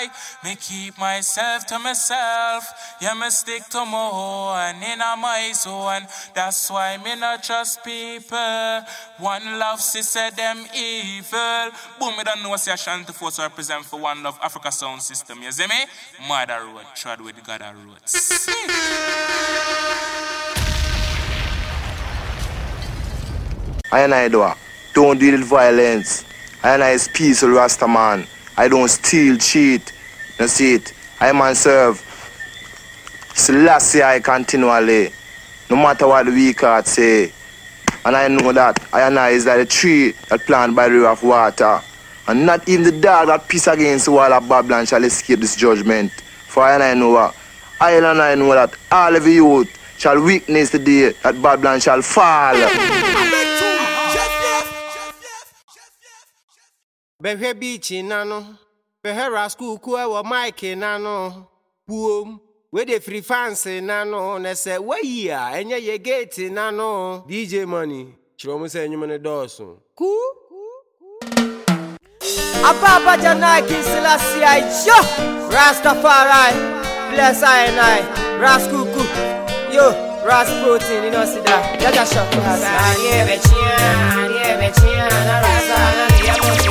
I, me keep myself to myself. Yeah, me stick to my own in my zone. That's why me not trust people. One love, sister, them evil. Boom, me don't know what Ashanti Force represent for One Love Africa Sound System. You see me? Mother road, trod with God roots. I and I do. Don't deal with violence. I and I is peaceful Rasta man. I don't steal, cheat. You see it. I man serve. Selassie I continually. No matter what the weak heart say. And I know that I and I is like a tree that planted by the river of water. And not even the dog that piss against the wall of Babylon shall escape this judgment. For I and I know what. I and I know that all of the youth shall witness the day that Babylon shall fall. Bɛhwɛ biikyi na no bɛhwɛ raskuul ku ɛwɔ maike na no puom wede firi fanse na no na sɛ wayi a ɛnyɛ yɛ gate na no dj money kyerɛ mu sɛ nnwom no dɔɔso ku? Ababa Janaki Selassie I yo! Rastafari Bless I and I. Raskuku Yo! Ras protein you know see that. Jaja shop Baby, me boze kuo, me de manu papa me boze kuo. Babylon ye imokuo,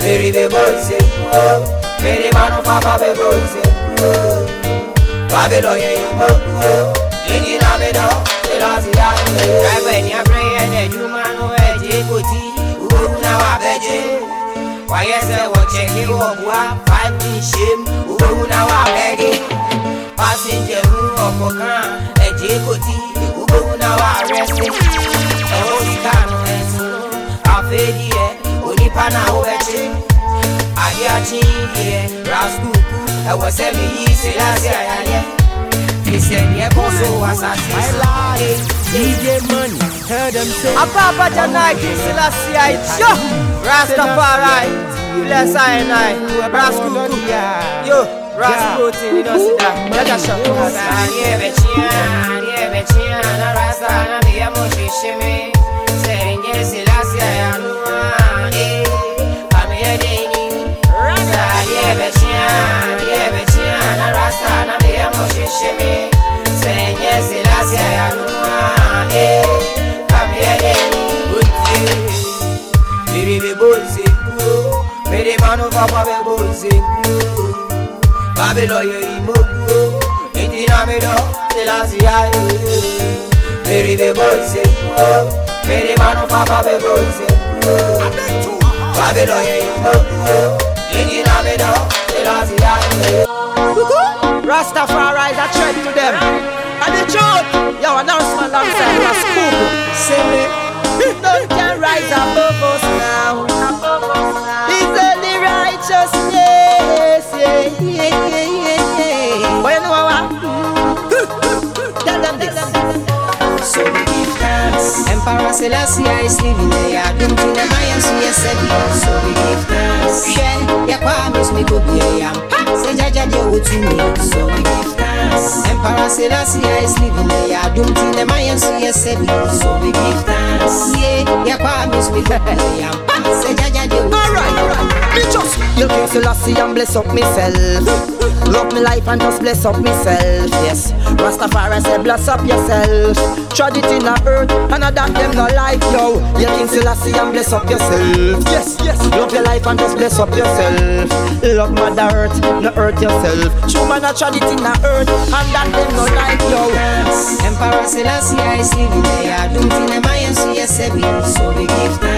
Baby, me boze kuo, me de manu papa me boze kuo. Babylon ye imokuo, iti na me do, te la si aye. Driver ni abre ene juma no eje koti, uwe una wa beje. Wáyé sẹ́ wọ́n chẹ́kì wọ̀ wá five ní ṣéem òwúrú náà wà rẹ́dí. Pásíńjẹ̀ mú ọkọ̀ kan ẹ̀jẹ̀ kò tí òwúrú náà wà rẹ́sí. Ẹ̀wọ́n ti kànú ẹ̀sùn àfẹ́dí ẹ̀ onípa náà ó bẹ̀ ṣe. Adé àti ìyẹ̀ rásùkùkù ẹ̀wọ̀ sẹ́mi yìí ṣe láti àyàyẹ. Ìṣẹ̀lẹ̀ ẹ̀kọ́ so wá sàṣẹ̀ dj money. Tell them say Ababa Janaki Selassie I yo! Rastafari Bless I and I. Raskuku Yo Ras protein you know see that Jaja shop Sani ebechia, ani ebechia, na rasta na bia moshishimi. Seringe silasi ayanua, eh, ebechia, na rasta na bia moshishimi. Seringe silasi ayanua, eh, amiyadeni. Uti, biri boze kuo, biri manu papa be boze kuo. Babylon ye imokuo Iti na me do Te la si aye Meri be boze kuo manu papa be boze kuo Babylon ye imokuo Iti na me Rastafari is a threat to them. And the truth Yo announcement alongside Raskuku Say me None can rise above us now. It's only righteousness? Yeah, yeah, yeah, yeah, yeah. But you know what? Tell them this. So Emperor Selassie is living there Adum tina maya suye sebi So we give thanks She Ya kwa mis mi kubye yam Se jaja je utumi So we give thanks Emperor Selassie is living there Adum tina maya suye sebi So we give thanks Yeah Ya kwa mis mi kubye yam Se jaja alright Me just You King Selassie and bless up myself. Love me life and just bless up myself Yes. Rastafari say bless up yourself. Trod it in the earth And I that them not like yo. You King Selassie and bless up yourself Yes, yes. Love your life and just bless up yourself. Love mother earth, no hurt yourself. True man I trod it in the earth And that them not like yo. Emperor Selassie is living there Adum tina maya suye sebi So we give thanks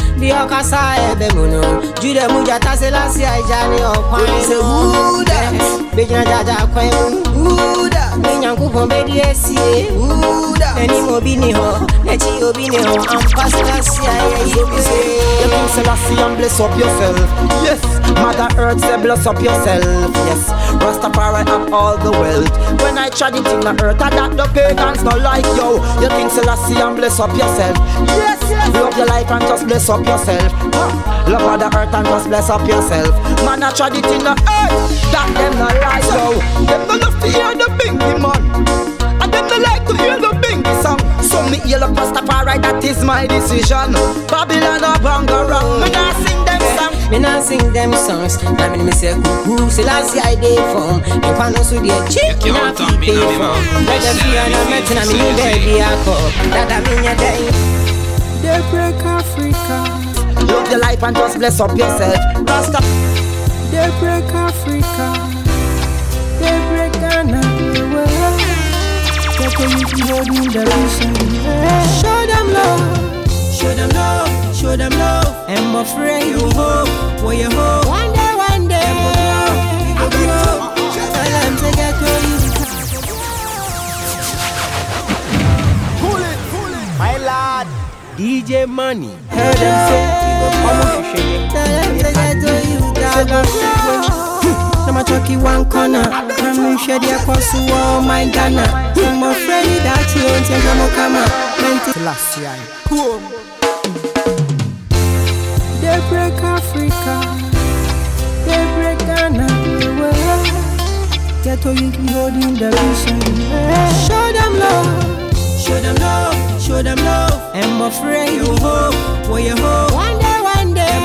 Bi oka masa ebe muno jude muja tasela si aijani okwan who that? bejina jaja kwan Who that? me nyankopɔn bɛdi asie Who that? anim obi ni hɔ n'akyi obi ni hɔ ampa sela si ayɛyi You King Selassie and bless up yourself. Yes, Mother Earth say bless up yourself. Yes, Rastafari have all the wealth. When I tried it in the earth, I that the pagans not like yo. You King Selassie and bless up yourself. Yes, yes. Love your life and just bless up yourself. Love the Earth and just bless up yourself. Man, I tried it in the earth. That them not like yo. Them not love to hear the bingy man. And them not like to hear the bingy song. So me yell up Rastafari, that is my decision. Babylon or Bangarang, me sing song. Me na sing them songs na me me say kuku sela si i dey from nkwa no so deɛ kyi na fi pay for dada fi ana mɛtena me ni baabi akɔ dada me nyɛ dɛn They break Africa. Love your life and just bless up yourself. Rasta, They break Africa. They break Ghana. Well, Get to you to the vision. Show them love. show them love show them love. I'm afraid you hope for your hope one day, one day. we go grow tell them to get to you My lad, DJ Money. Heard them say, Omo Shisheye. tell them to get to you Say dog that Na machoki one corner. Na mwishe dia kwa suwa my Ghana. I'm afraid that you won't take no kama. Menti last year. They break Africa. They break Ghana. Well, Get to you holding the vision. Show them love. show them love show them love I'm afraid you hope for your hope one day, one day.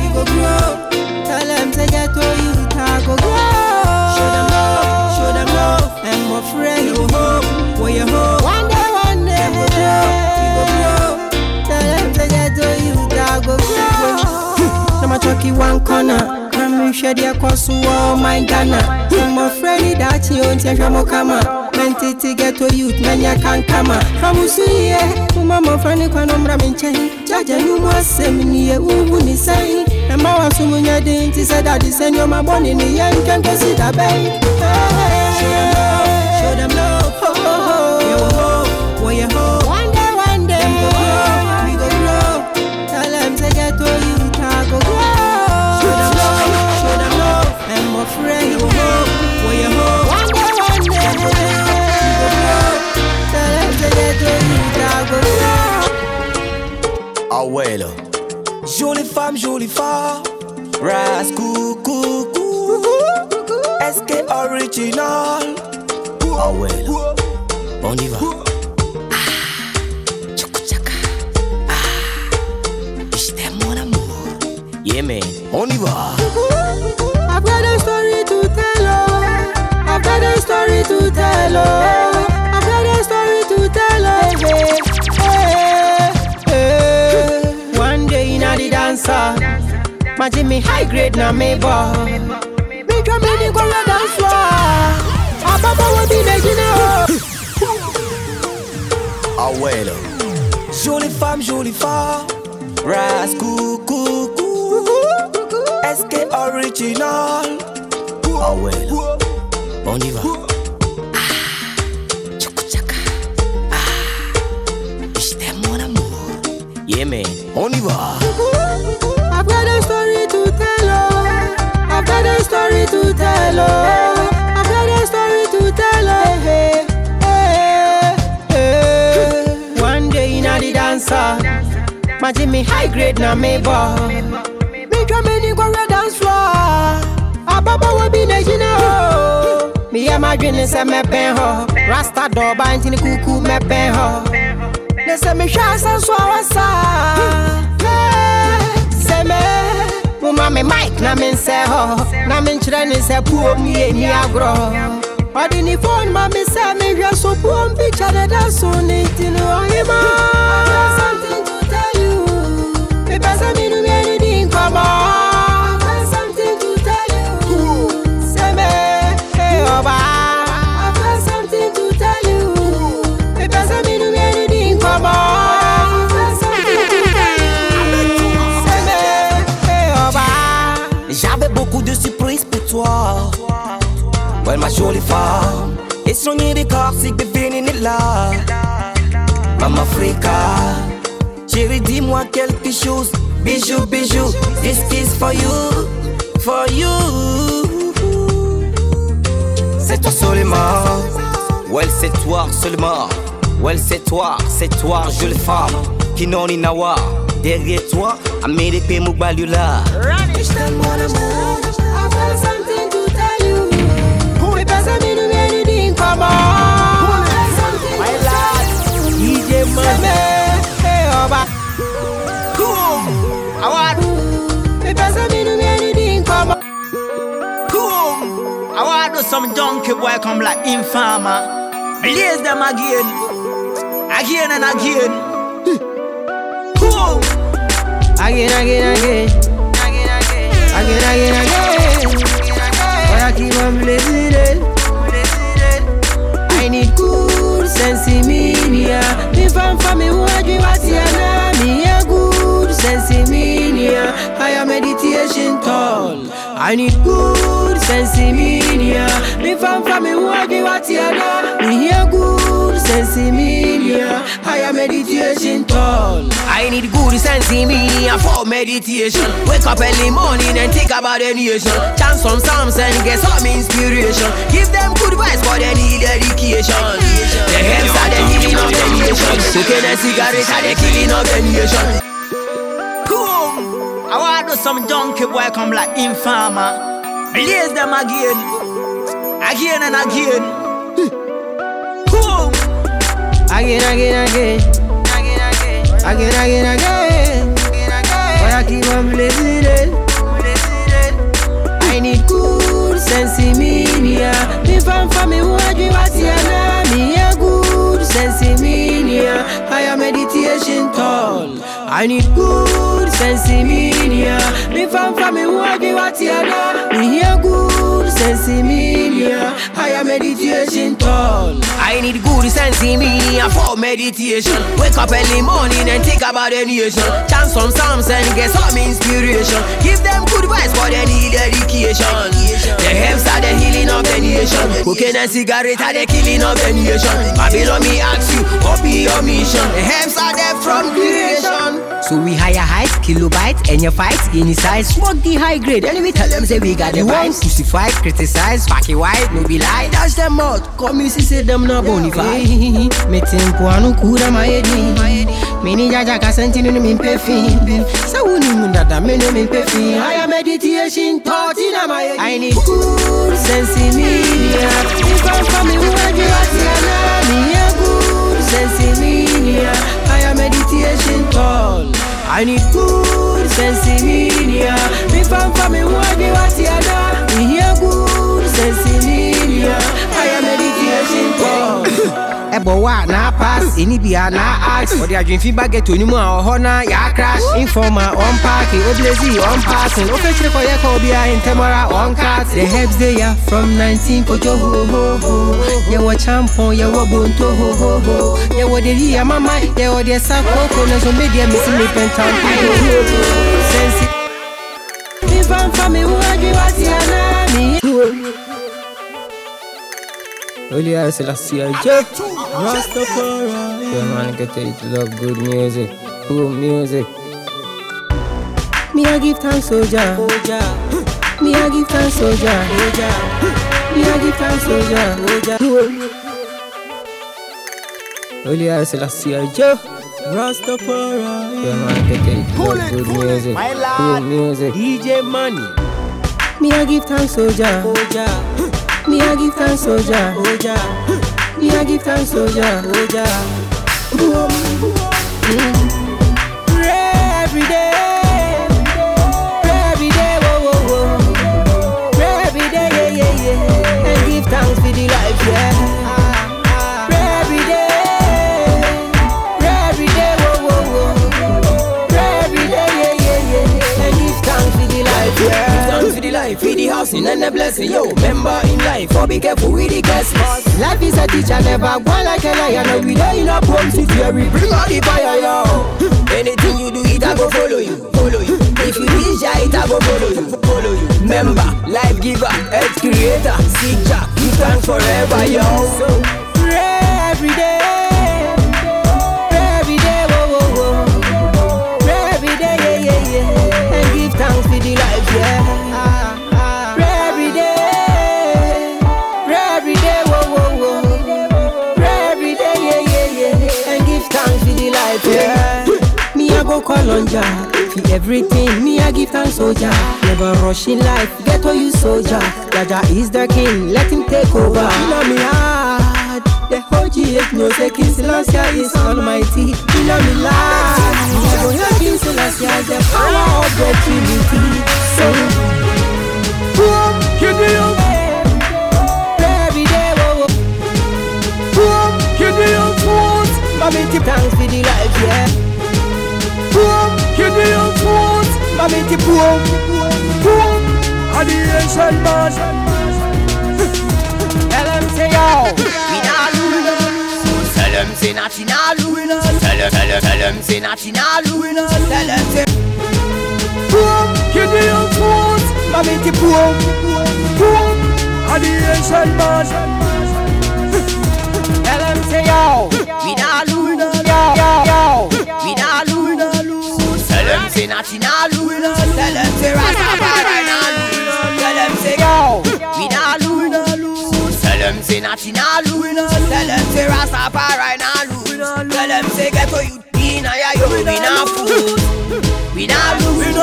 we go grow Tell them to get to you, I go grow. show them love show them love I'm afraid you hope for your hope one day, one day. we go grow grow. Na machoki one corner. Kami shedi ya kwa suwa my Ghana. I'm afraid that you won't take no kama. Mentiti get to youth, menya kan kama. Hamusu ye, umama frani kwa nomra mincheni. Jaja numu asemi niye uhu ni sayi. Emma wa sumu nye di inti se dadi se nyo maboni ni ye nkenke si da bay. show them love femme, jolie femme. Ras coucou, SK original. Abuelo. Ah on y va. Ah, ah, je t'aime mon amour. Yeah man, on y va. I've got a story to tell, oh. I've got a story to tell, oh. Dancer, my Jimmy high grade na me ball. Me come in the choir dance floor. Ababa will be making it. Abuelo. Jolie femme, jolie femme. Ras coucou, SK original. Abuelo. On y va. Je t'aime mon amour. Yeah man, on y va. I've got a story to tell, oh. I've got a story to tell, oh. I've got a story to tell, oh. One day in a the dancer, my Jimmy high grade na me ball. Me come in the choir dance floor. Ababa will be making it. Me and my dream say me ben ho. Rasta do ba intini kuku me ben ho. Ne se me a wasa sɛ me moma me mike na mensɛ hɔ na menkyerɛ ne sɛ puom yɛni agorɔ. Ɔde ne phone ma me sɛ mehwɛ so puom picture deda so ne nti no ɔhema mepɛ sɛ menu miani di nkɔmmɔ ما شغلي فاهم اسروني ريكارسيك بفيني نلا ماما فريكا Chérie, dis-moi quelque chose. Bijou, bijou, this is for you, for you. C'est toi seulement. Ouais, c'est toi seulement. Ouais, c'est toi, c'est toi, je le femme. Kinoni Nawa, derrière toi, Amérique Moubalula. Je t'aime, mon amour. Come. I want to do some donkey boy come like informer. Blaze them again. Again and again. Cool. Again, again, again. Again, again, again. But I keep on blazing it. I need good sense in me, fan for me, what you want to know? Me a good sense in me, yeah. Higher meditation tall. I need good sense in me, fan for me, what you want to know? Me a good sense in me, yeah. Higher meditation tall. I need good sense in me for meditation. Wake up early morning and think about the nation. Chant some psalms and get some inspiration. Give them good vibes for they need education. The helps are the healing of the nation. Smoking a cigarette are the killing of the nation. Cool. I want to do some donkey boy come like informer. Blaze them again. Again and again. Again, again, again. Again, again, again. But I keep on blazing it. I need good sense in me, yeah. Me fan for me, what you want to know? Me a good sense in me, yeah. Higher meditation tall. I need good sense in me, yeah. Me fan for me, what you want to know? Me a good sense in me, yeah. Higher meditation I need good sense in me and for meditation. Wake up early morning and think about the nation. Chant some psalms and get some inspiration. Give them good vibes for they need education. The helps are the healing of the nation. Cocaine and cigarette are the killing of the nation. Babylon me ask you, be your mission? The helps are there from creation. So we higher heights, kilobytes, and your fights in size. Smoke the high grade, and we tell them say we got the vibes. Crucify, criticize, packy white, no be lie. Dash them out, come you see say them not bonify. Me tempo anu kura maedi. Mini jaja kasanti no min pefi. Sa wuni munda da me no min pefi. Higher meditation, thought in my I need good sense in me. yeah. If I'm coming, who are you? What's Me a good sense in me. yeah. Higher meditation tall. I need good sense in me. yeah. If I'm coming, who are you? Me a good sense in ɛbɔ wa na pass ɛni bia na ask. Ɔde adwemfi ba gɛto ni mu a ɔhɔ na yɛ crash. Informa ɔn paaki obilezi ɔn passing ofekyere kɔyɛ kɔ obia ntɛmɔra on cut the herbs dey ya from 19 kojo hohoho yɛwɔ champon yɛwɔ bonto hohoho yɛwɔ de yi amama yɛwɔ de sa koko. Na so medeɛ mesi me pɛntampo sensi. Ifamfa me ho adwewatiana me Only I Selassie I Jeff Rastafari. Yeah man, get ready to love good music Good music. Me I give thanks soldier. Me I give thanks soldier. Me I give thanks soldier. Only I Selassie I Jeff Rastafari. Yeah man, get ready to love good music Good music. DJ Money. Me I give thanks soldier me I give thanks, soldier. Me I give thanks, soldier. Mm. Pray every day. For the housing and the blessing, yo. Remember in life, or be careful with the guests. Life is a teacher, never go like a lion. No, we day in a bones if you bring out the fire, yo. Anything you do, it a go follow you, follow you. If you reach it a go follow you, follow you. Remember, life giver, earth creator, seek Jack, you thank forever, yo. So pray every day, Jah for everything. Me I give thanks, Jah. Never rush in life, get what you soldier. Jaja is the king, let him take over. In me heart, the OGH knows that King Selassie is almighty. Me life, me I go hear King Selassie as the power of the. So, thanks for the life, yeah. Boom, give me foot. Mommy, tip boom, boom. And the Asian man. Tell them say yo, we not lose. Tell them say nothing not lose. Tell them, tell them, tell them say nothing not lose. Tell them say. Boom, give me foot. Mommy, tip boom, boom. And the Asian man. Not lose. Tell them say Rastafari not lose. Tell them say yo, we not lose. Tell them say not lose. Tell them say Rastafari not lose. Tell them say get to you, we not ya yo, we not fool. We not lose.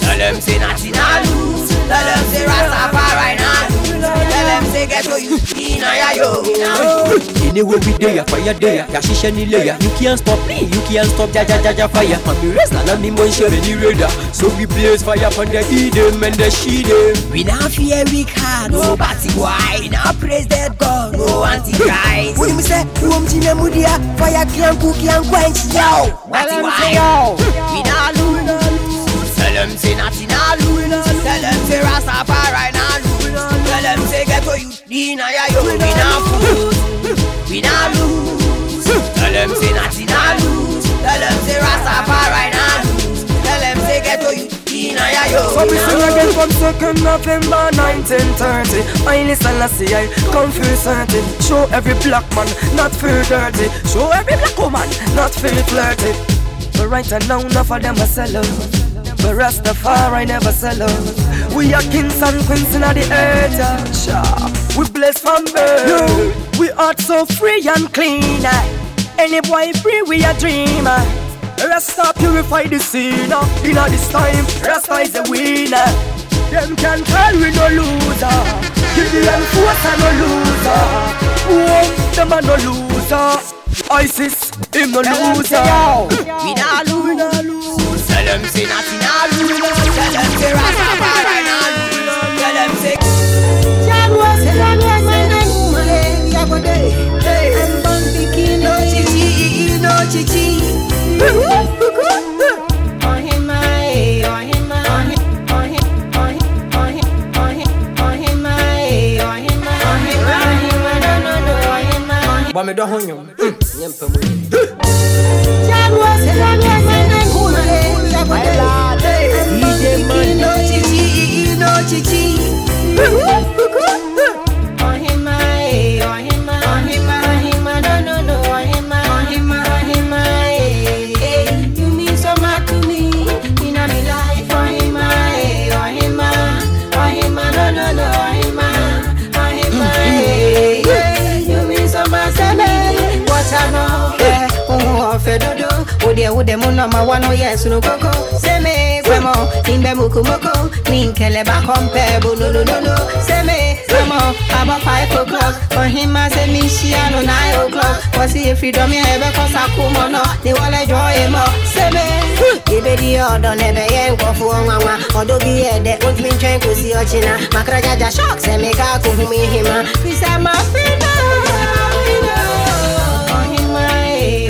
Tell them say not lose. Tell them say Rastafari not lose. Them say you, we not ya yo, we. Anyway we there, fire there, ya shisha ni layer. You can't stop me, you can't stop ja ja ja ja fire. Man me rest na me mon share the radar. So we blaze fire upon the them and the she them. We not fear weak heart, no batty why Now praise that God, no antichrist When me say, Uom chime mudia Fire can cook and quench, yo Batty why We not lose Tell them say nothing not lose Tell them say Rastafari not lose Tell them say get to you Dina ya yo We not fool. We not lose. Tell them say nothing not lose. Tell them say Rastafari not lose. Tell them say get to you Dina ya So we sing again from 2nd November 1930 I listen see I come feel certain. Show every black man not feel dirty. Show every black woman not feel flirty. But right now enough of them a sell out But Rastafari never sell out We are kings and queens in the earth yeah. We blessed from birth. Yo, We heart so free and clean. Any boy free we a dreamer. Rasta purify the scene In all this time, Rasta is the winner. Them can call we no loser. Gideon force a no loser. Whoa, them a no loser. ISIS, him no loser. We not lose. Tell them say nothing not lose. Tell them say Rastafari not lose. Tell them say. Jah was a long way man and woman. We are go day. And born pikin no chichi, no chichi. On him my, on him my, on him, on him, on him, on him, on him, on him my, on him my, on him my, on him my, no no no, on him my. Bɔ me dɔ ho nwom. Nyɛmpa mu yi. Jah was a long way man and woman. We are go day. And born pikin no mu nọ ma wa no yẹ sunu koko. Sẹ́mi gbẹmọ, ìgbẹ́ mokomoko, ní nkẹlẹ̀ bá kọ́ńpẹ́ bolololo. Sẹ́mi gbẹmọ, àbọ̀ five o'clock, ọ̀hìn máa ṣe mí ṣíà no nine o'clock. Yẹ freedom yẹn ẹ̀bẹ̀ kọ́ sakú mọ́ náà, ní wọ́n lẹ́jọ́ ẹ̀ mọ́. Sẹ́mi ìbéèrè ọ̀dọ̀ nẹ̀bẹ̀ yẹn ń kọ́ fún wọn wá. Ọ̀dọ́ bí ẹ̀dẹ̀ ó ti ń tẹ́ kò sí ọ̀chìnà. Màkàrà jàjà shock sẹ́mi ká kò fún mi hìmá. Fi sẹ́ máa fi náà. Ọ̀hìnmá, eh,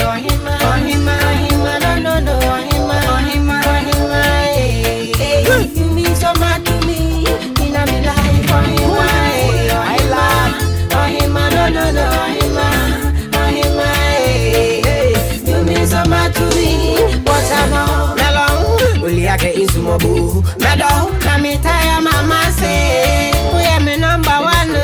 boo. Mado, na me mama say, we me number one. Oh.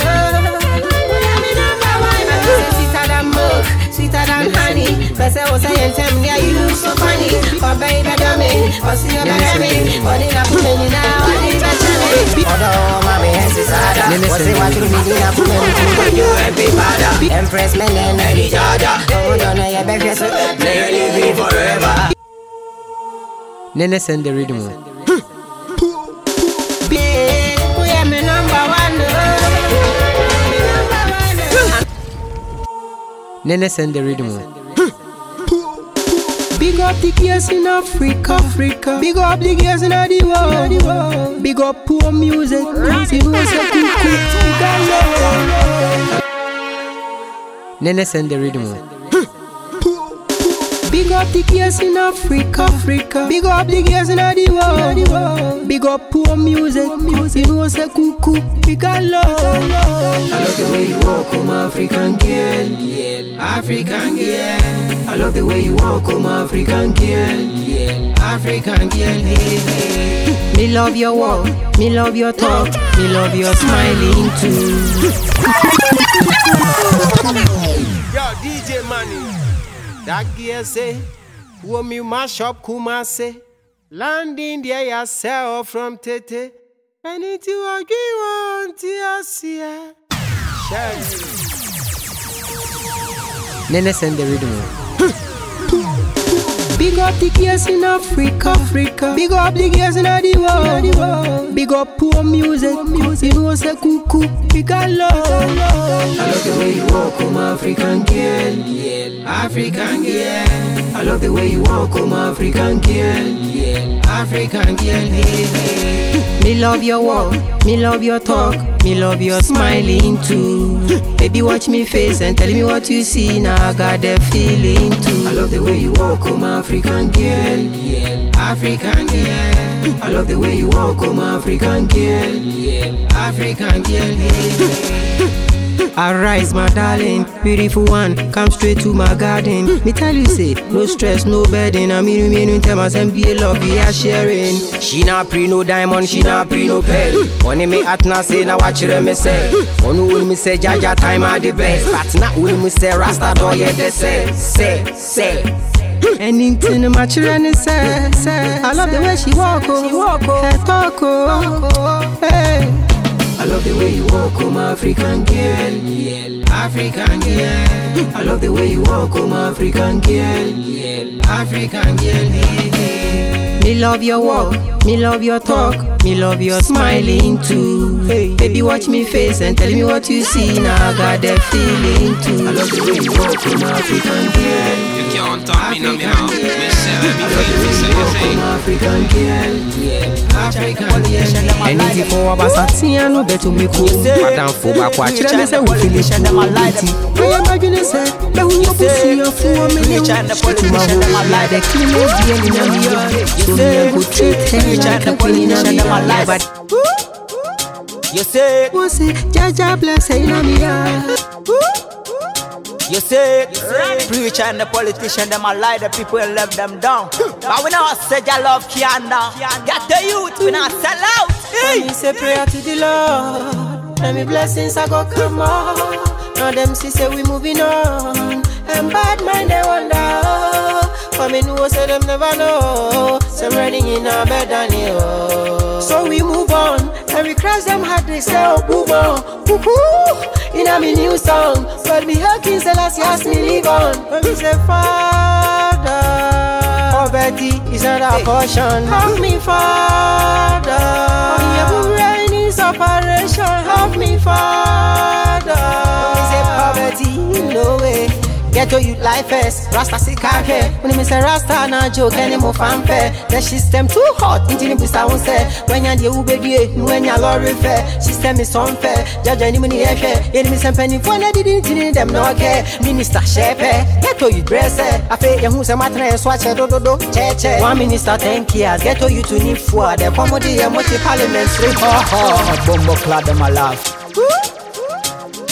We me number one. Oh. Sweeter than milk, sweeter than honey. Best I was saying, oh, tell me, are you so funny? For baby, dummy, for see your baby, for the love I put me you, happy father. Empress, men, and any Nene send the rhythm. Big, we are me number one. Nene send the rhythm. Big up the girls in Africa, Africa. Big up the girls in the world. Big up poor music, music. You know say cool, cool, Nene send the rhythm. Big up the girls in Africa, Africa. Big up the girls in the world, the world. Big up poor music, music. You know say cool, cool, big love. I love the way you walk, oh my African girl. African girl. I love the way you walk, oh my African girl. African girl, hey, hey. Me love your walk, me love your talk, me love your smiling too. Yo, DJ Money. That gear say, Woman, you mash up Kumase. Landing there yourself from Tete. Anything what you want, yes, yeah. Share. Nene send the rhythm. Big up the girls in Africa, Africa. Big up the girls in the world, the world. Big up poor music, music. You know say cool, big love. I love the way you walk, oh my African girl. African girl. I love the way you walk, oh my African girl. African girl, hey. Me love your walk, me love your talk, me love your smiling too. Baby, watch me face and tell me what you see. Now I got that feeling too. I love the way you walk, oh my African girl. African girl. I love the way you walk, oh my African girl. African girl. Arise, my darling, beautiful one, come straight to my garden. Me tell you, say, no stress, no burden. I mean, me no tell myself be a love, we are sharing. She not pre no diamond, she not pre no pearl. Money me at na say, now watch it me say. One will me say, Jaja time are the best. But not will me say, Rasta do yeah, they say, say, say. Anything my and say, say. I love the way she walk, oh, oh, her talk, oh, hey. I love the way you walk, oh my African girl, yeah. African girl. I love the way you walk, oh my African girl, yeah. African girl, hey, hey. Me love your walk, me love your talk, me love your smiling too. Baby, watch me face and tell me what you see. Now I got that feeling too. I love the way you walk, oh my African girl. You can't talk me no me mouth. Me say let me I love feel the me way say you you walk, oh think. my African girl, yeah. African girl, hey. Anything for a basatia no better me cool. Madam for back watch them say we feel it and my light. I imagine say be who you pussy you for me new. To my whole like the cleanest girl in a million. So me a go treat her like a queen in a million. But You say, who say Jaja bless her in a million. You say, preacher and the politician, them a lie, the people will let them down. But we not say your love down. Get the youth, we not sell out. When me say prayer to the Lord, and me blessings I go come on. Now them see say we moving on, and bad mind they wonder. Oh. For me know say them never know. Some running in a bed and you. So we move on, and we cross them hard. They say oh move on, hoo. In a me new song, but me hear King Selassie ask me live on. When me say Father. Poverty is not a portion. Help me, Father. On your rain is operation. Help me, Father. Me say poverty, no way. Get to you life first, Rasta si kake When me say Rasta na joke, any more fanfare. The system too hot, into the booster won't say. When you're the ube die, when you're lorry fair. System is unfair, judge any money share Enemy some penny for na didn't need them no care. Minister shepe, get to you dress eh. I feel you who say my train swatch eh, do do do che che. One minister ten years, get to you to need for. The comedy and multi parliament free ho ho. Bumbo clad them a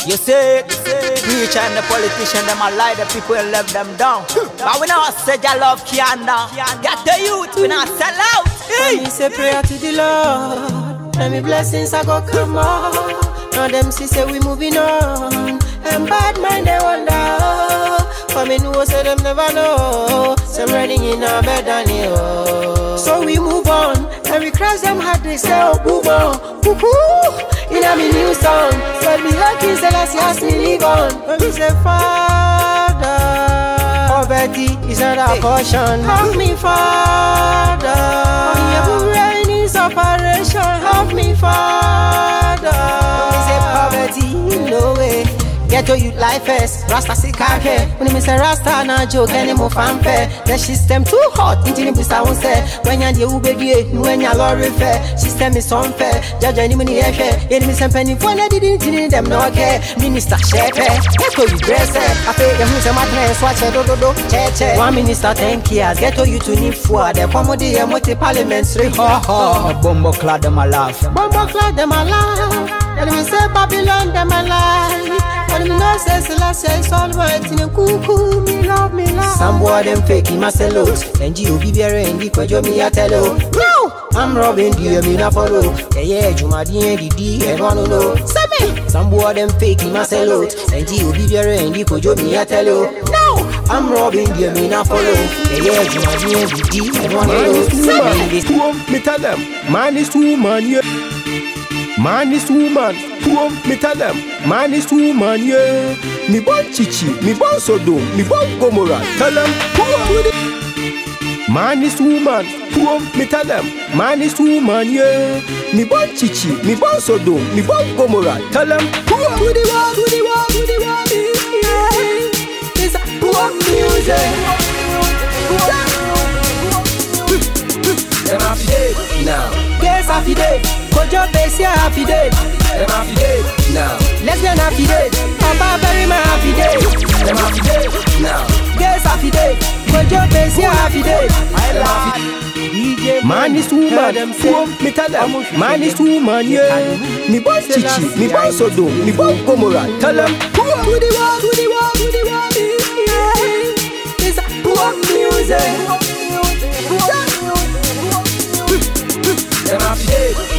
You say, preacher and the politician, them a lie, the people will let them down. But we not say your love down. Get the youth, we not sell out. When me say prayer to the Lord, Let me blessings I go come on. Now them see say we moving on, and bad mind they wonder. For me know say them never know. Some running in bed on you. So we move on. And we cross them hard, they say, oh, move on. Woo-hoo. In a me new song. So me like King Selassie ask me live on. When me say, Father. Poverty is not a portion. Help me, Father. On your brain is operation. Help me, Father. When me say poverty, no way. Get to you life first, Rasta si kake When me say Rasta na joke, any mo fanfare. The system too hot, inti ni busa say When ya die ube die, when ya lorry fair System is unfair, jaja ni muni yehwe Yeni mi sempeni for na didi nti them no care. Minister shepe, get to you dress eh. I pay the who's a madness, watch a do do do, che che One minister ten years, get to you to need for. The pomodi ya multi parliamentary, ha ha. Bombo clad them a laugh. Bombo clad them alive. And me say Babylon them alive. And me know say Selassie is almighty. Ne cuckoo, me love, me love. Some boy them fake him a sell out. And you be very and the kwajo me a tell you. No, I'm robbing you, me na follow. Yeah, yeah, Juma di and di di, and one oh, know. Say me. Some boy them fake him a sell out. And you be very and the kwajo me a tell you. No, I'm robbing you, me na follow. Yeah, yeah, Juma di and di di, and one know. Say me. Who me tell them? Man is woman, yeah. Man is woman. Who me tell them? Man is woman, yeah. Me born chichi, me born Sodom, me born Gomorrah. Tell them who? Man is woman. Who me tell them? Man is woman, yeah. Me born chichi, me born Sodom, me born Gomorrah. Tell them who with the one, with the one, with the one, yeah. It's a poor music. Them happy day now. Yes, happy day. Kojo base, yeah, happy day. Them happy day now. Lesbian happy day. Papa bury my happy day. Them happy day now. Yes, happy day. Kojo base, yeah, happy day. Them happy Man is woman. Who me tell them? Man is woman, yeah. Me born chichi, me born Sodom, me born Gomorrah. Tell them who with the one, with the one, with the one, yeah. It's a poor music.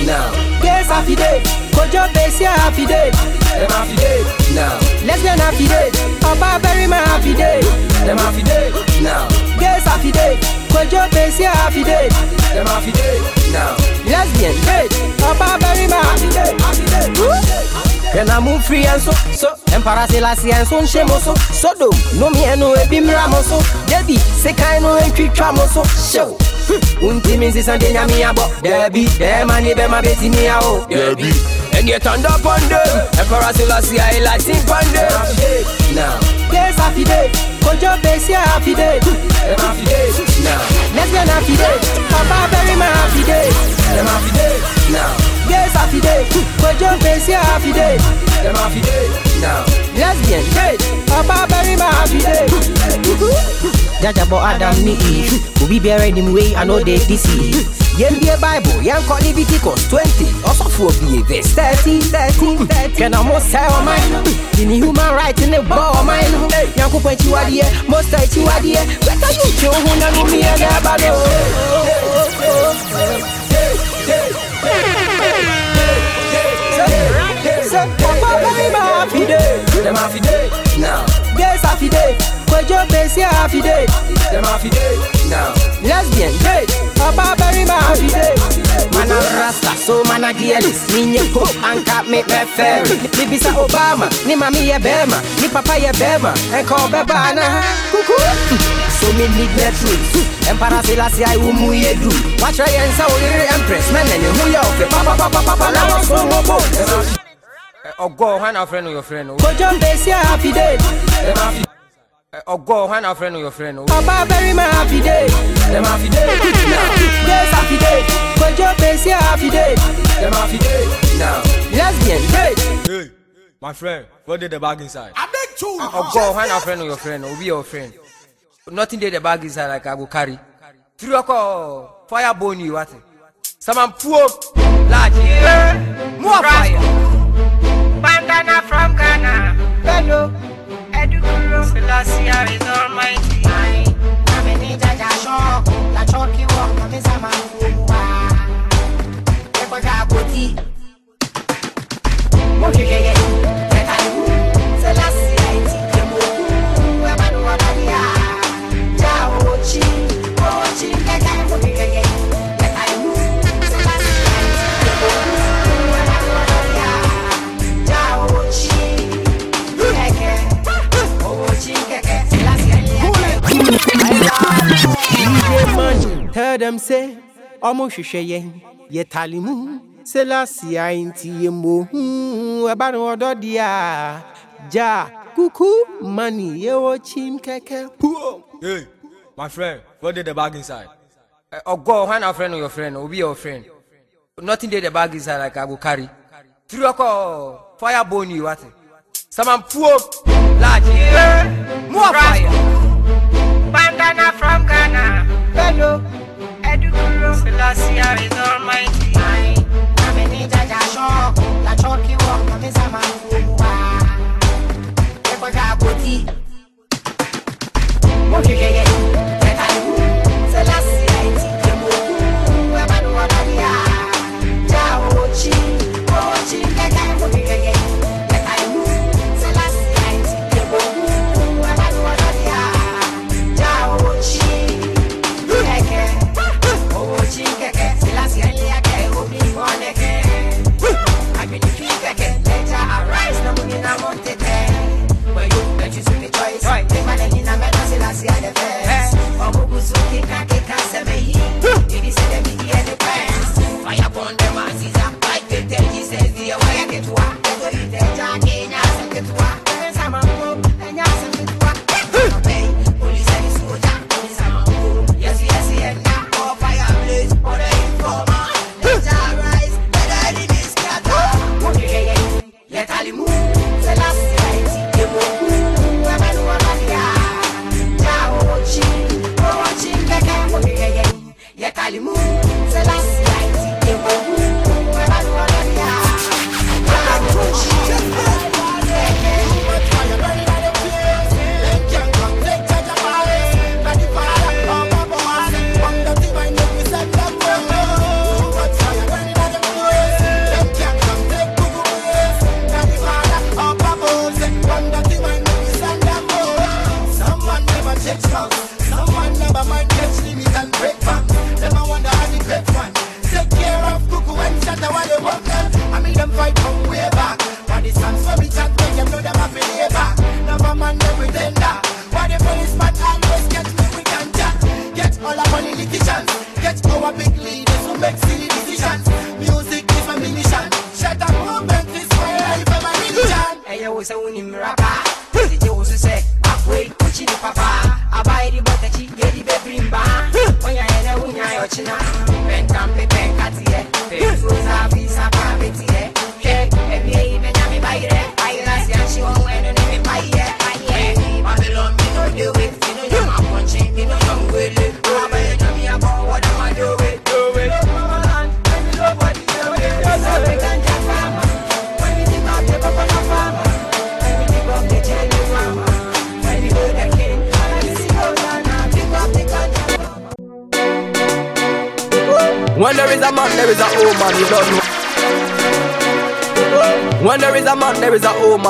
Now. Yes, happy day. Kojo base, yeah, happy day. Them happy day now. Lesbian happy day. Papa my happy day. Them happy day now. Yes, happy day. Kojo base, yeah, happy day. Them happy day now. Lesbian day. Papa bury my happy day. Happy day. When I move free and so, so. Emperor Selassie and so nshemo so Sodo, no me eno ebi mramo so Debi, seka eno entwi twamo so Show. Hmm. Unti minsi sante nyami abo Debi, dema ni bema beti ni ya o Debi. And you turned up on them. Emperor Selassie, I like sing on them. Happy day now. Yes, happy day. Kojo base, yeah, happy day. Hmm. Happy day. Now. Lesbian happy day. Papa bury my happy day. Them happy day. Now. Yes, happy day Kojo base, yeah, happy day Them happy day now. Lesbian day Papa bury my happy day Jaja bo Adam ni Eve Obi biara anim wei I know they deceive. Yɛmbie Bible yɛnkɔ Leviticus 20 ɔsɔfoɔ bie verse. 13 13 13 Hwɛ na mo sɛ ɔman no Dini human right ne bɔ ɔman no Nyankopɔn akyiwadeɛ Mosta akyiwadeɛ Bɛka yi twe wo ho na no miɛ dɛ rasta, so man a gearless. Me nye and cap me me ferry. Me bisa Obama, ni mami ye bema, ni papa ye bema, and call beba kuku. So me need net truth. Selassie I umu ye do. Watch your sa ori empress, man and who ya ofe. Papa papa papa na so ngobo. Ogo, when our friend or your friend. Oh? Kojo base, yeah, happy day. Eh, Ogo, when our friend or your friend. Oh? Papa bury my happy day. Them happy day. Yes, happy day. Base, yeah, happy day. Them happy day now. Lesbian day. Hey, my friend, what did the bag inside? Ogo, oh, oh, when a friend or your friend, or be your friend. Nothing did the bag inside like I go carry. Three o'clock, fire burn you, what? Someone poor, large, more fire. Bandana from Ghana. Bello. Edukuro. Selassie is almighty. I'm in jaja shock. La choki walk. Kami sama mfuwa body. Won't you say, almost shame, yet talimu. Tali mu. Selassie nti yẹ mo hu, ẹba ni ọdọ di a. Ja, kuku, money, yẹ wọ chim. Puo. Hey, my friend, what did the bag inside? Eh, Ogo, when our friend or your friend, will be your friend. Nothing there the bag inside like I go carry. Three o'clock, fire burn you, what? Someone poor, large, yeah. more fire. Bandana from Ghana. Hello. Edukuro. Selassie is almighty. I'm a ninja jasho. La choki walk na shige ye. Eta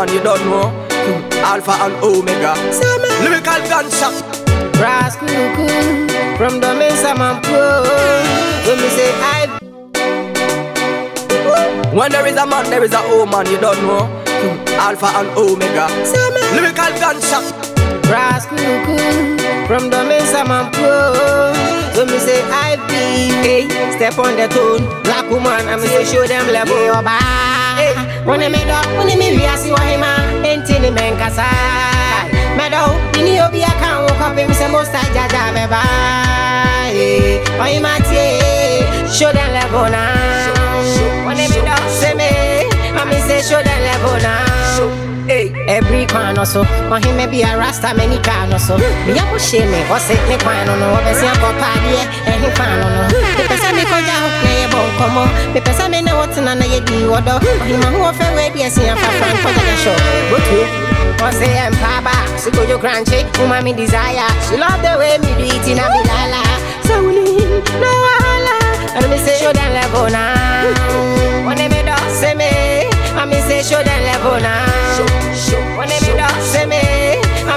woman, you don't know. Hmm. Alpha and Omega. Lyrical gunshot. Brass cuckoo from the Mesa Pro. When me say I When there is a man, there is a woman, you don't know. Hmm. Alpha and Omega. Lyrical gunshot. Brass cuckoo from the Mesa Pro. When me say I be, hey, step on the tone. Black woman, I'm say show them level your oh, Hey, me do, when me we see what him ain't in the men kasa. Meadow, ini obi aka wo kope me say most I jaja me. Oh, you might show them level now. When me do, say me, I me say show them level. Hey, every kwan so, on him may be a rasta many can so. Me a push me, or say me kwan no, or be say go party, and he fan no. The person me ko ja hook na ye bon komo. The person me na na ye di wodo. Him a who fe we be see am fa fan ko ja show. Go to. Or say I'm papa, so go your crunchy, woman me desire. She love the way me do it in a bilala. So we need no wahala. And me show them level now. When me do say me, me say show them level. When they me do say me,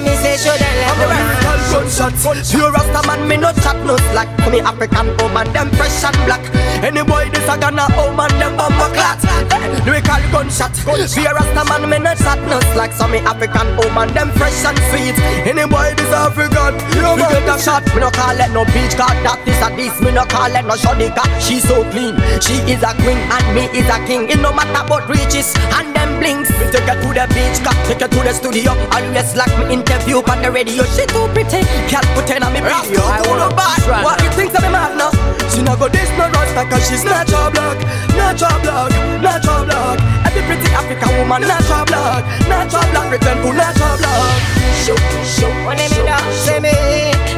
me say show them level now. Gunshot. You Rasta man, me no chat no slack. Me African woman, them fresh and black. Any boy this a gonna oh man them bumper clat. Eh, Lyrical gunshot. Be a rasta man, me not sadness like some African oh man them fresh and sweet. Any boy this African, you get a shot. Me no call it no beach cat. That this a this. Me no call it no shoddy cat. She so clean. She is a queen and me is a king. It no matter about riches and them blinks. Me take her to the beach, cat. Take her to the studio. Always like me interview on the radio. She too pretty. Can't put on me radio. I wanna buy. What you think of me mad now? She no go this no rasta cause she's natural blood. Natural blood. Natural blood. Every pretty African woman natural blood. Natural blood. Return to natural blood. Shoot, shoot. When them in the say me,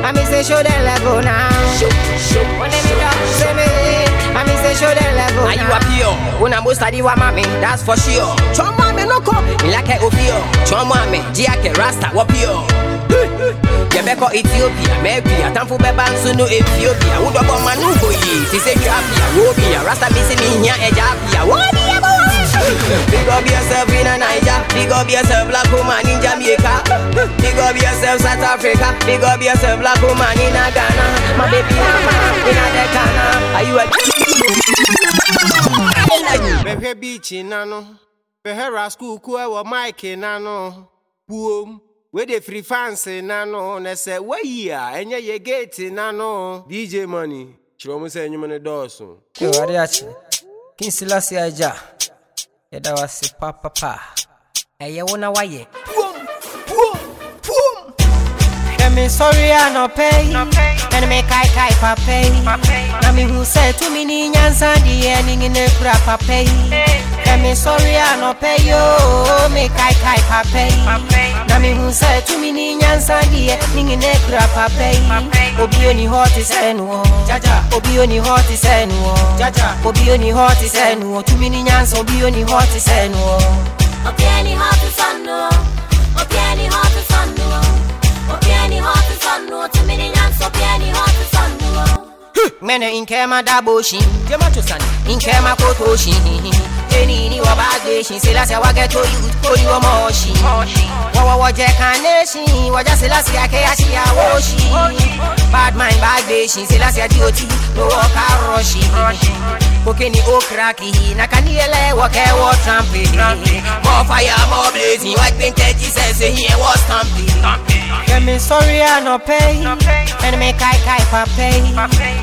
I me say show them let go now. Shoot, shoot. When them in the say me, I me say show them let go Are you a pure? Una most study wa mami, that's for sure. Choma me no ko, ilake ofio. Oh. Choma me, jiake rasta wa pure. Yɛbɛkɔ ethiopia mɛpia tamfo bɛba nso no ethiopia. Wodɔbɔ ma no nkɔ yie te sɛ twapia wɔbia rasta bi se mehia agya apia wɔdeɛ Big up yourself in a Niger, big up yourself black woman in Jamaica, big up yourself South Africa, big up yourself black woman in a Ghana, my baby mama in a Decana. Are you a bɛhwɛ biikyi na no bɛhwɛ raskuku ɛwɔ maike na no puom wede firi fanse na no. Na sɛ wayi a ɛnyɛ yɛ gate na no. Dj money kyerɛ mu sɛ nnwom no dɔɔso Awurade akye King Selassie agya yɛda wo ase papapa ɛyɛ wo na woayɛ Hwɛ me sɔre anɔpɛ yi ɛne me kaekae papa yi na mehu sɛ tumi ne nyansa deɛ ne nyina kura papa yi hwɛ me sɔre anɔpɛ yi o me kaekae papa yi na mehu sɛ tumi ne nyansa deɛ ne nyina kura papa yi obi oni hɔ te sɛ no wɔ obi oni hɔ te sɛ no wɔ obi oni hɔ te sɛ no wɔ tumi ne nyansa obi oni hɔ te sɛ no wɔ Opieni hot sanno, opieni hot sanno, opieni hot sanno, tumini nyanso opieni hot sanno. mene inkema daboshin kematosani inkema kotoshin enini wabagbesin selasi awageto youth kori omoshi wọ́wọ́wọ́ jẹ́ carnation wọ́jà selasi akeyashi awoshi bad mind bagbesin selasi adioti lówó karoshi kokeni okraki nakaniele wọkẹwọ trampi more fire more blazing white painted jesus ehin ẹwọ stampi. kẹmi sọrí ànọpẹ yìí ẹni mi káíkáí papẹ yìí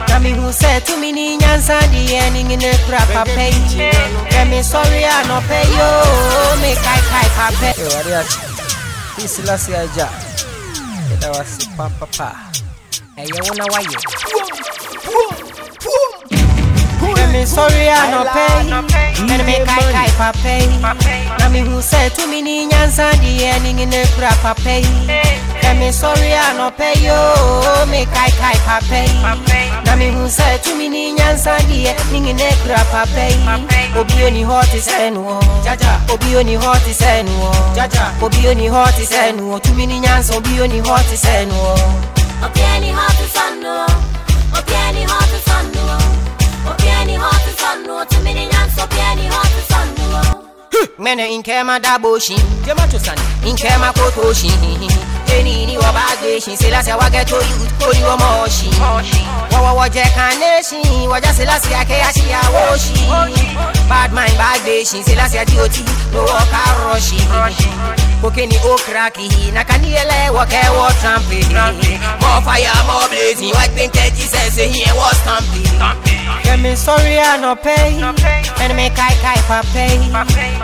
na mi hu sẹ túmi ní nyansa diẹ ní nyina kura papẹ yìí kẹmi sọrí ànọpẹ yìí ó mi káíkáí papẹ. Awurade akye King Selassie agya yɛda wo ase papapa ɛyɛ wo na woayɛ Kẹmi sọrí ànọpẹ yìí ẹni mi káíkáí papẹ yìí na mi hu sẹ túmi ní nyansa diẹ ní nyina kura papẹ yìí kẹmi sọrí ànọpẹ yìí ó mi káíkáí papẹ yìí na mi hu sẹ túmi ní nyansa diẹ ní nyina kura papẹ yìí obi oni hɔ te sɛ no wɔ obi oni hɔ te sɛ no wɔ obi oni hɔ te sɛ no wɔ tumi ní nyansa obi oni hɔ te sɛ no wɔ. Opieni hot sanno, opieni hot sanno, opieni hot sanno, tumini nyanso opieni hot sanno. mene inkema daboshin kematosani inkema kotoshin enini wabagbesin selasi awageto youth kori omoshi wọ́wọ́wọ́ jẹ́ carnation wọ́jà selasi akeyashi awoshi bad mind bagbesin selasi adioti lówó karoshi kokeni okraki nakaniele wọkẹwọ trampi more fire more blazing. White painted jesus ehin ẹwọ stampi. kẹmi sọrí ànọpẹ yìí ẹni mi káíkáí papẹ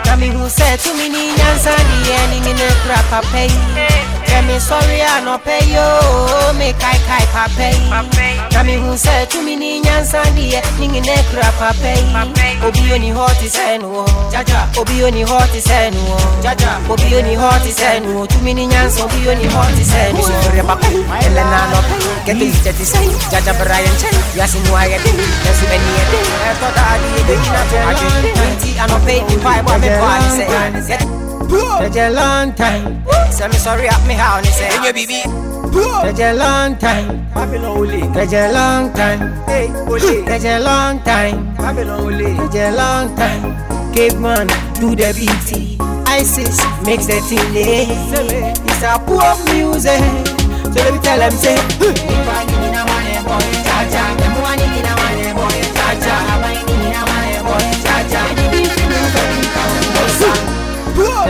yìí na mi hu sẹ túmi ní nyansa diẹ ní nyina kura papẹ yìí kẹmi sọrí ànọpẹ yìí ó mi káíkáí papẹ yìí na mi hu sẹ túmi ní nyansa diẹ ní nyina kura papẹ yìí obi oni te sɛ no wɔ obi oni te sɛ no wɔ obi oni te sɛ no wɔ tumi ní nyansa obi oni hɔ te sɛ no wɔ. Misufuri papa Elena anɔpɛ kɛtɛ yi kyɛte sɛ Jaja bra yɛ nkyɛn Yasi mu ayɛ den Ɛso bɛ niɛ den ɛtɔ daade ebegyina kyɛ adwene nti anɔpɛ yi nipa ɛbɔ me kɔ ade Such a long time. Sɛ me sɔre a me haw ne sɛ ɛnyɛ biribi Such a long time. Babylon ole. Such a long time. Hey, ole. Such a long time. Babylon ole. Such a long time. Caveman do the beat. ISIS makes the thing lay. It's a poor music. So let me tell them say. If I need a money boy, cha cha.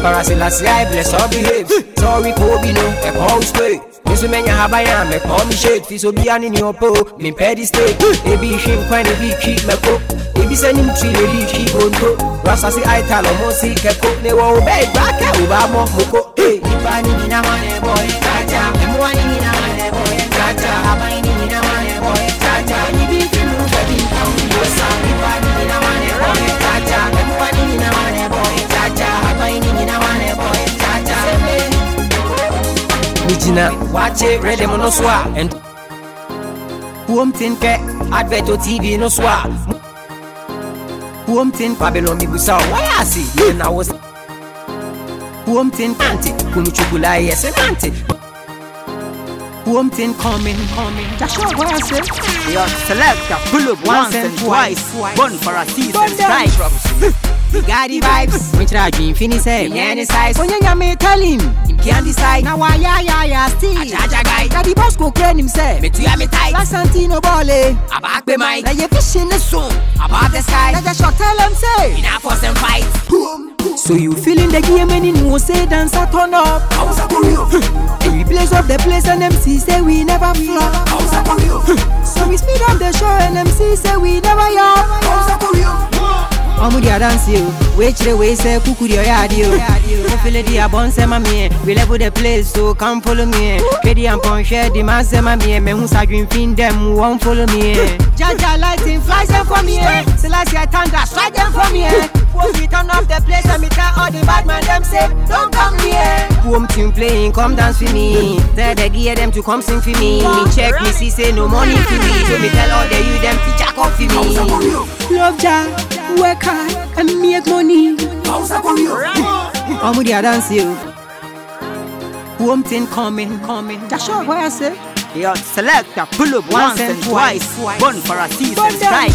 Emperor Selassie, I bless all behave. Sorry, Kobe, no, a pound straight. Yesu menya habaya me call me shade fi so bia ni ni opo me pay the stake e bi hwim kwan e bi twi me ko e bi sani mtri le di twi gonto rasa si ai talo mo si ke ko ne wo be ba ka u ba mo mo ko eh Ipa ni ni na mane boy, cha cha. Them want ni na mane boy, cha cha. Abai ni ni na mane boy, cha gyina wakye rede mo no so a kuom ten kɛ advert o tv no so a kuom ten babylon mibusa wo wayɛ ase yɛ na wo kuom ten kante kumutwukula yɛ sɛ nante kuom ten coming coming. Joshua, what I say? Yo, select a pull up once and twice. Born for a season strike. You got the vibes. When try dream finish it. Yeah, any size. When you me tell him, him can't decide. Now why ya ya ya still. Ajaja guy. That the boss go claim himself. Me ya me tight. Like Santino Bale. Aback be mine. Now you fish in the sun. Above the sky. That the shot tell him say. In a force and fight. so you feeling the game and you know say dance a turn up How's that for you? and we blaze up the place and MC say we never flop How's that for you? so we speed up the show and MC say we never yaw How's that for you? Ọmụ dị adansi o wee chire wee sẹ kuku dị ọya adị o efele dị abọ nsẹ ma mie we level the place so come follow me twedi ampọnhwẹ dị ma nsẹ ma mie mehu sadwemfin dẹm wọn follow me. jaja lighting fly them for me selassie thunder strike them for me. When we turn off the place and me tell all the bad man them say don't come near. Boom tune playing come dance with me. Tell the gear them to come sing for me. Me check me see say no money for me. So me tell all the you them to jack off for me. Love ja, work hard and make money. How's that for you? Ọmụ dị adansi o. Home thing coming, coming. Joshua, what I say? Yo, select a pull up once and twice. Born for a season Born strike.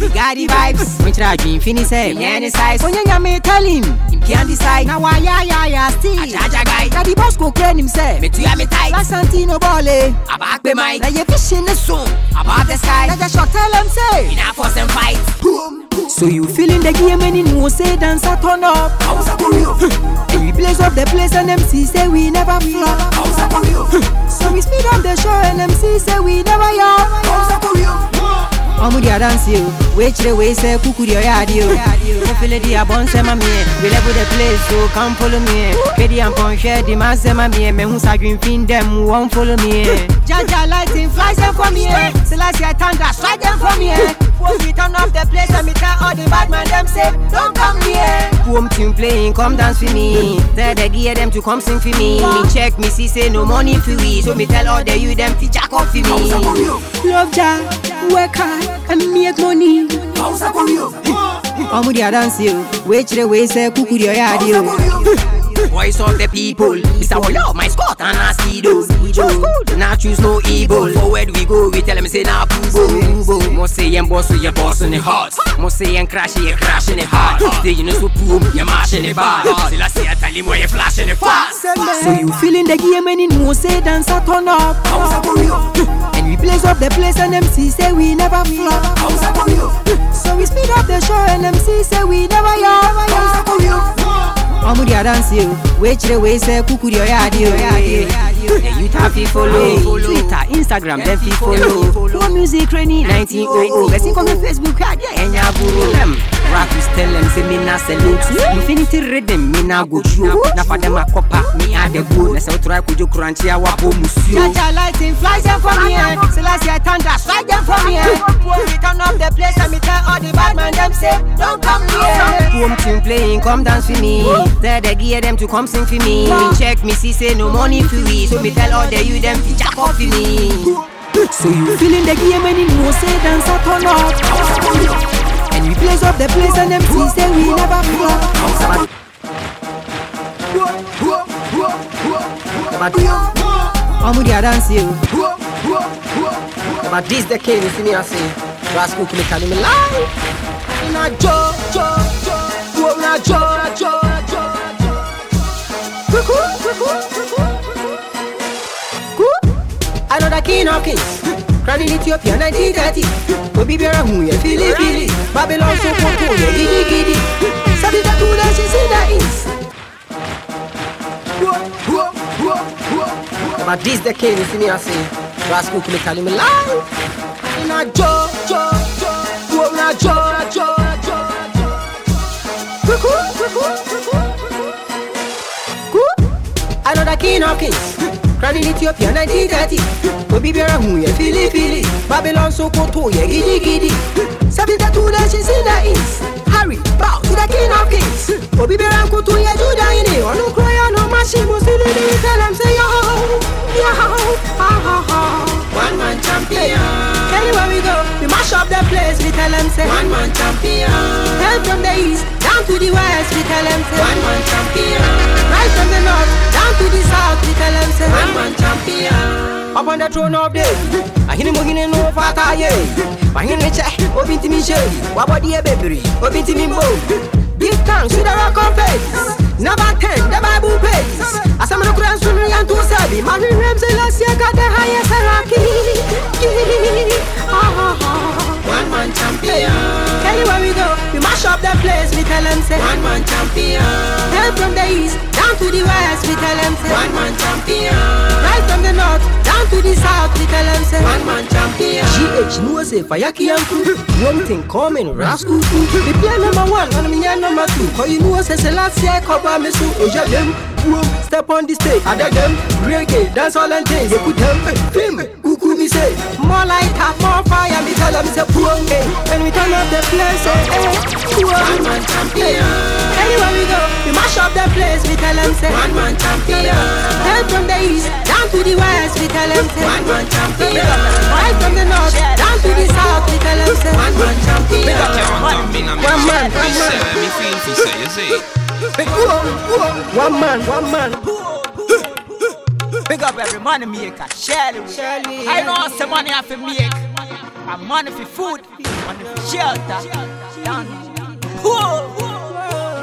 You got the vibes. When try dream finish it. Yeah, any size. When you me tell him, Him can't decide. now why ya ya ya still. Ajaja guy. That the boss go claim himself. Me too me tight. Like Santino Bale. Aback be mine. Now you fish in the sun. Above the sky. That the shot tell him say. In a force and fight. So you feeling the game and you know say dance a turn up. How's that for you? We blaze up the place and MC say we never flop. How's that for you? So we speed up the show and MC say we never yaw. How's that for you? Ọmụ dị adansi o wee chire wee sẹ kuku dị ọya adị o efele dị abọ nsẹ ma we level the place so come follow me twedi ampọnhwẹ dị ma nsẹ ma mie mehu sadwemfin dẹm wọn follow me. jaja lighting fly them for me selassie i thunder strike them for me. When we turn off the place and me tell all the bad man them say don't come near. Home tune playing come dance for me. Tell the gear them to come sing for me. Me check me see say no money for we so me tell all the you them to jack off for me. Love ja, work hard and make money. That for you? ọmụ dị adansi o wee chire wee sẹ kuku Voice of the people. Mr. Wolo, my Scott and I see a Speedo. Choose good, nah choose no evil. Forward we go, we tell them say nah boo. Mo say yen boss, you boss in the heart. Must say yen crash, you crash in the heart. Stay you know so boom, you mash in the bar. Still I say I tell him where you flash in the fast. So you feeling the game and know say dance a turn up. How's that for you? And we blaze up the place and MC say we never flop. How's that for you? So we speed up the show and MC say we never yaw. How's that for you? Ọmụ dị adansi o wee chire wee sẹ kuku dị ọya adị o. Yeah, you tap fi follow. Twitter, Instagram, dem fi follow. Flow Music Rainy 1900. Bẹ̀sí kọ́ mi Facebook adé ẹ̀yìn àbúrò. Rappers tell them say me na salute. Infinity rhythm me na go through. Na for them akɔpa me oh, a dey go. Na sɛ o tura kojú kuranchi awa bo musuo. Jaja lighting fly them for me. Selassie I thunder strike them for me. When we turn up the place and me tell all the bad man them say don't come near. Home tune playing come dance for me. Tell the gear them to come sing for me. Check me see say no money for we. So me tell all the you them to jack off for me. So you feeling the game and you know say dance a turn up. And we blaze up the place and them see say we never flop. Ọmọ di adansi o. But this the king, you see me I say. Rascal come tell me lie. Na jo jo jo, wo na jo jo jo jo. Know the king of kings. In Ethiopia 1930. Obi biara hu ye fili fili. Babylon so koko ye gidi gidi. Sabi two nations in the east. But this the king, you see me I say. Rascal come tell me lie. Na jo jo jo, wo na jo jo jo. Kuku kuku kuku. The king of kings. Crowned in Ethiopia 1930. Obi biara hu ye fili fili. Babylon so koto ye gidi gidi. Sabi the two nations in the east. Harry, bow to the king of kings. Obi biara koto ye Judah in it. Onu kroya no machine mo sili ni tell them say yo yo ha ha ha. One man champion. Anywhere we go, we mash up the place. We tell them say one man champion. Hell from the east down to the west. We tell them say one man champion. Right from the north down to the south. We tell them say one man champion. Up on the throne of David. Ahini mo hini no fata ye. Mahini che obi ntimi she. Wabodi e bebiri obi ntimi mbo. Give thanks to the rock of faith. Number 10, the Bible pays. As I'm not going to and to Sabi, Mary Rams, last year got the highest hierarchy. One ah, ah, ah. Man champion. Anywhere we go, we mash up the place, we tell them say. One man champion. Hell from the east, down to the west, we tell them say. One man champion. Right from the north, down to the south, we tell them say. One man champion. GH, no say, Fayaki and crew. One thing coming, rascal too. The player number one, and me number two. Cause you know, say, last year, cover me so, oja them. Boom, step on the stage, add them. Reggae, dance all and things, you put them. Film, kuku me say. More light, have more fire, me tell them, say, boom, eh. And we turn up the place, eh, eh. Boom, one man champion. Anywhere we go, we mash up the place, we tell them, say, one man champion. Hell from the east, down to the west, we tell them, say, one man champion. Right from the north, down to the south, we tell them, say, one man champion. One man, one man. Me feel fi say, you see. One man, one man. Big one, one man, one man. Big up every money maker, Shelly. Shelly. I know some money I fi make. And money for food, money for shelter. Done. Whoa.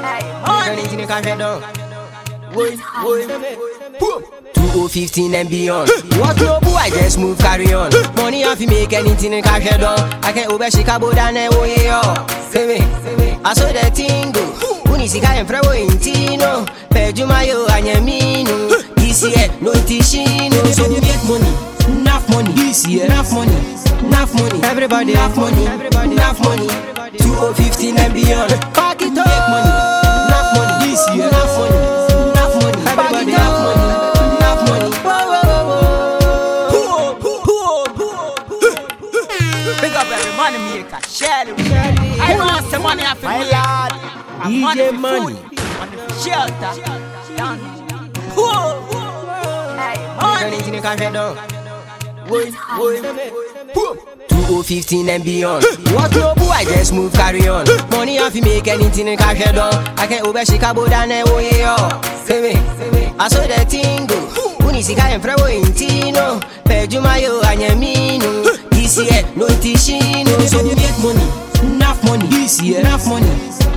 Hey, money. 2015 and beyond. What no boy, I just move, carry on. Money off you make anything in cash head on. I can't over Chicago down there, oh yeah. Say me, I saw that thing oh. go. Oh. Unisika and Frewo in Tino. Pejumayo and Yamino. This year, no tishino. So we make money, enough money. This year, enough money, enough money. Everybody enough money, everybody enough money. 2015 and beyond. Pack it up. Make money, enough money. This year, enough money, money fi My And money DJ Money. food, money for shelter. Done. Whoa. Hey, money. Anything can get done. Wait, wait. 2015 and beyond. What no boy, I just move, carry on. Money off you make anything in cash head on. I can't over Chicago down there, oh yeah. Oh. Say me, I saw that thing go. Unisika and Frewo in Tino. Pejumayo and Yamino. This year, no tishino. So money. Enough money,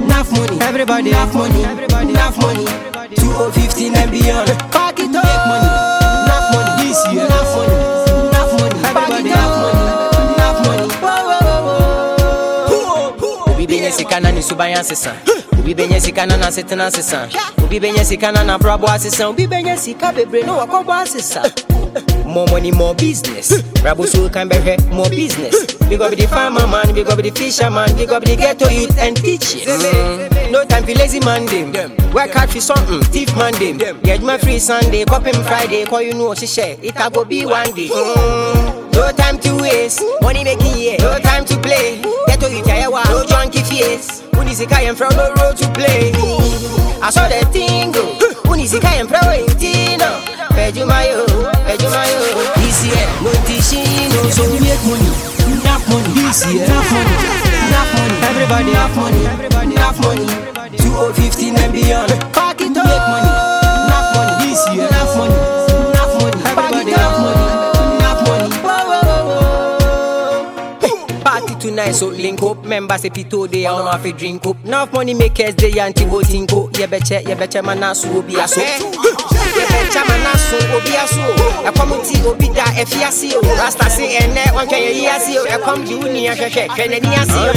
enough money. Everybody enough money, everybody enough money. 2015 and beyond. Pack it up. Make money, enough money. This year, enough money, enough money. Everybody enough money, enough money. Obi benye sika na ne suban asesa obi benye sika na n'asetena asesa obi benye sika na n'abrabɔ asesa obi benye sika bebree na wakɔbɔ asesa more money more business rabo so kan bɛhwɛ more business big up the farmer man big up the fisherman big up the ghetto youth and teachers mm. no time for lazy man dem work hard for something thief man dem get my free sunday copim friday call you know ṣiṣẹ ita go be one day. Mm. No time to waste, money making yeah. No time to play. Get to it, yeah, no junkie face. Unisika and from no road to play. I saw that thing go. Unisika and from Pejumayo, Pejumayo. This year, no tishino. So we make money, enough money. This year, enough money, enough money. Everybody enough money, everybody enough money. 2015 and beyond. Pack it Make money, enough money. This year, enough money, Party so link up. Members say pito day, I don't have to drink up. Enough money makers day anti voting go. Yeah, betcha, yeah, betcha, man, asu obi aso. Yeah, betcha, man, asu obi aso. A committee obi da efiasi o. Rasta say eh, ene one kaya yasi o. A come the uni a keke kene ni asi o.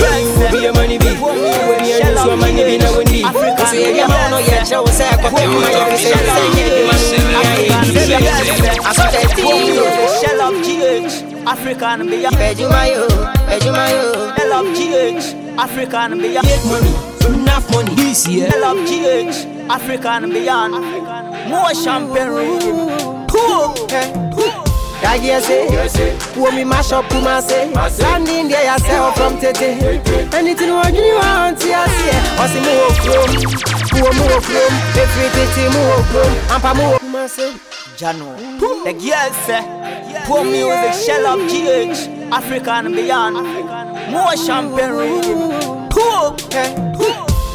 Obi a money be. When you do so money be na woni. So yeah, yeah, man, no yeah, show say a kope man. Yeah, say say yeah, man. I saw that thing. Shell of GH, African beyond. Bejumayo, Bejumayo. Shell of African beyond. Make money, enough money this year. Shell of GH, African beyond. More champagne rhythm. That year say, who me mash up to my say, landing there yourself from Tete. Anything what you want, yeah, see, or see more chrome, who more chrome, every tete more chrome, and pa more say. Jano. The girl say, poor music, shell of GH, African beyond. More champagne. Rhythm.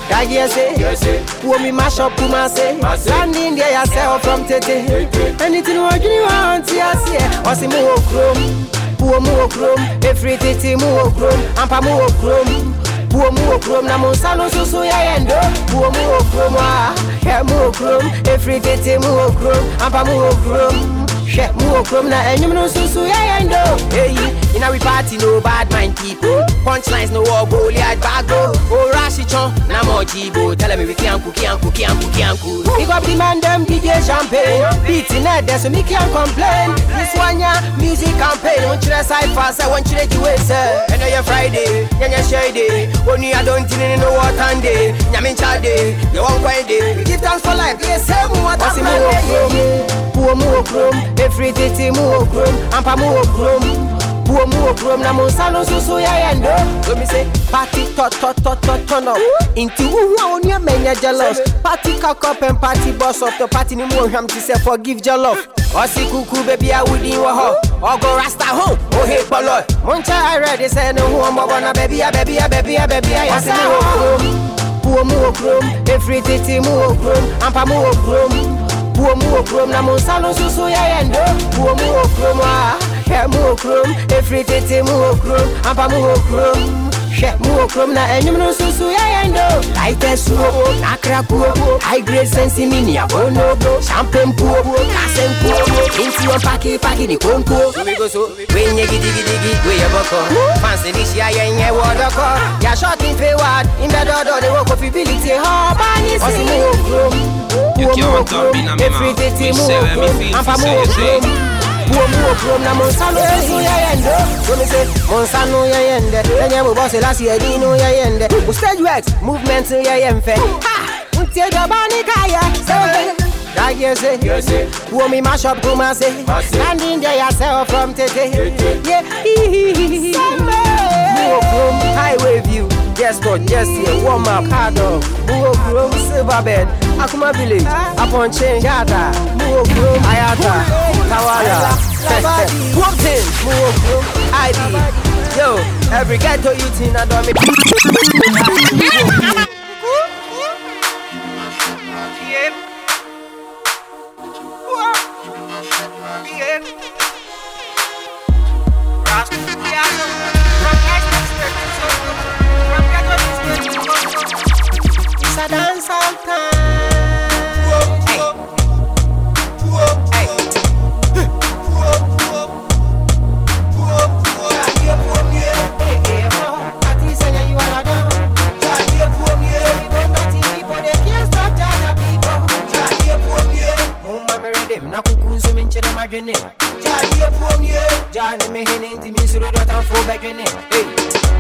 That year say, who me mash up my say, landing there yourself from Tete. Anything what you want, yeah, see, or see more chrome, who more chrome, every tete more chrome, and pa more chrome. Buo mu okrom na monsano susu ya yendo Buo mu okrom wa Hwɛ mu okrom Efiri tete mu okrom Ampa mu okrom Hwɛ mu okrom na enyim no susu ya yendo Hey, in we party no bad mind people. Punchlines no war Goliath bago oh. oh. Rashi chon na mo jibo. Tell me we kianku kianku kianku kianku Big up the man them DJ Champagne. Beats in there so me can't complain. This one ya music campaign. Won't you cypher say won't you the way say And your Friday Yeah yeah Friday Only I don't think no what and day. Nyamin chade You quiet day. We give thanks for life Yeah say mu what I'm Puo mu okrom tete mu okrom Ampa mu okrom Puo mu okrom na monsano susu ya yendo So me say Party tot tot tot tot turn up. Into who who on your menya jealous. Party cock up and party boss up The party ni mu ohwam ti say forgive jollof Osi kuku baby I wouldn't wa ho Ogo rasta ho Oh hey polo Moncha I ready say no who am na baby ya baby ya baby ya baby ya Yasi mu okrom Puo mu okrom tete mu okrom Ampa mu okrom Puo mu okrom na monsano susu ya yendo Puo mu okrom wa ah, Hwɛ eh, mu okrom Every eh, tete mu okrom Ampa mu okrom Hwɛ mu okrom na enyim no susu ya yendo Lighter suo Nakra kuo High grade sensi mini abonobo Champagne puo Kasen puo Inti on paki paki ni konko So we go so. Wenye gidi gidi gidi We ye boko Fancy this ya yenye wodoko Ya short in forward In the dodo They work of ability Hobani si Osi mu okrom You can't talk me na me mouth. Me say where me feel, fi say you say. Buo mu okrom na monsano eh, susu ya yendo So me say monsano ya yende Enye mu boss lasi edino ya yende Bu stage works Movement ya yemfe. Ha! Untie jabani kaya Say That you say. Buo me mash up say Standing there yourself from Tete. Yeah. Okrom highway view Yes, yeah, warm up, up. Buo Silver Bed, Akuma Village, Upon Chain, Yada, Buo Chrome, Ayata, Kawala, Whoopton, Buo Chrome, ID. Yo, every ghetto youth in a dummy. It's a dance all time.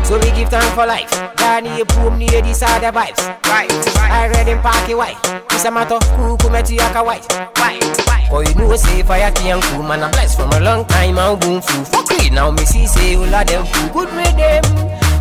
So we give thanks for life. Danny, you boom near these other vibes. Right, I read in party white. It's a matter kuku meti yaka white. White, white. Oh, you know, say fire young cool man. I'm blessed from a long time. I'm boom fool. Fuck it now, me see say all of them cool. Good with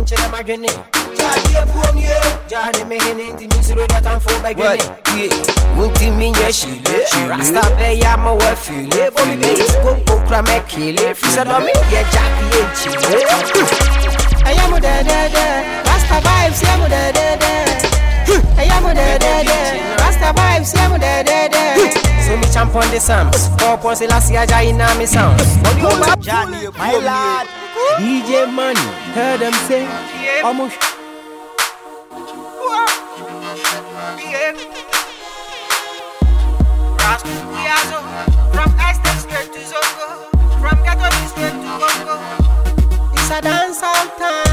you wanna dance. Party people they can't stop judging me. m'adwene gyadeɛ puom ye gyade me hene nti mensuro de atamfo bɛdwene ye wontimi nyɛ hyile rasta bɛyɛ ama woafile bobi bɛyis konko kora mɛkele firi sɛ dɔme yɛ gyake yɛ nkyile ɛyɛ mo dɛdɛdɛ rasta vibes yɛ mo mo rasta vibes yɛ mo dɛdɛdɛ so me champ on the Psalms Four points last na me sounds Body over Johnny my lad DJ Money Heard them say Almost From straight to Zongo From Ghetto straight to Bongo. It's a dance all time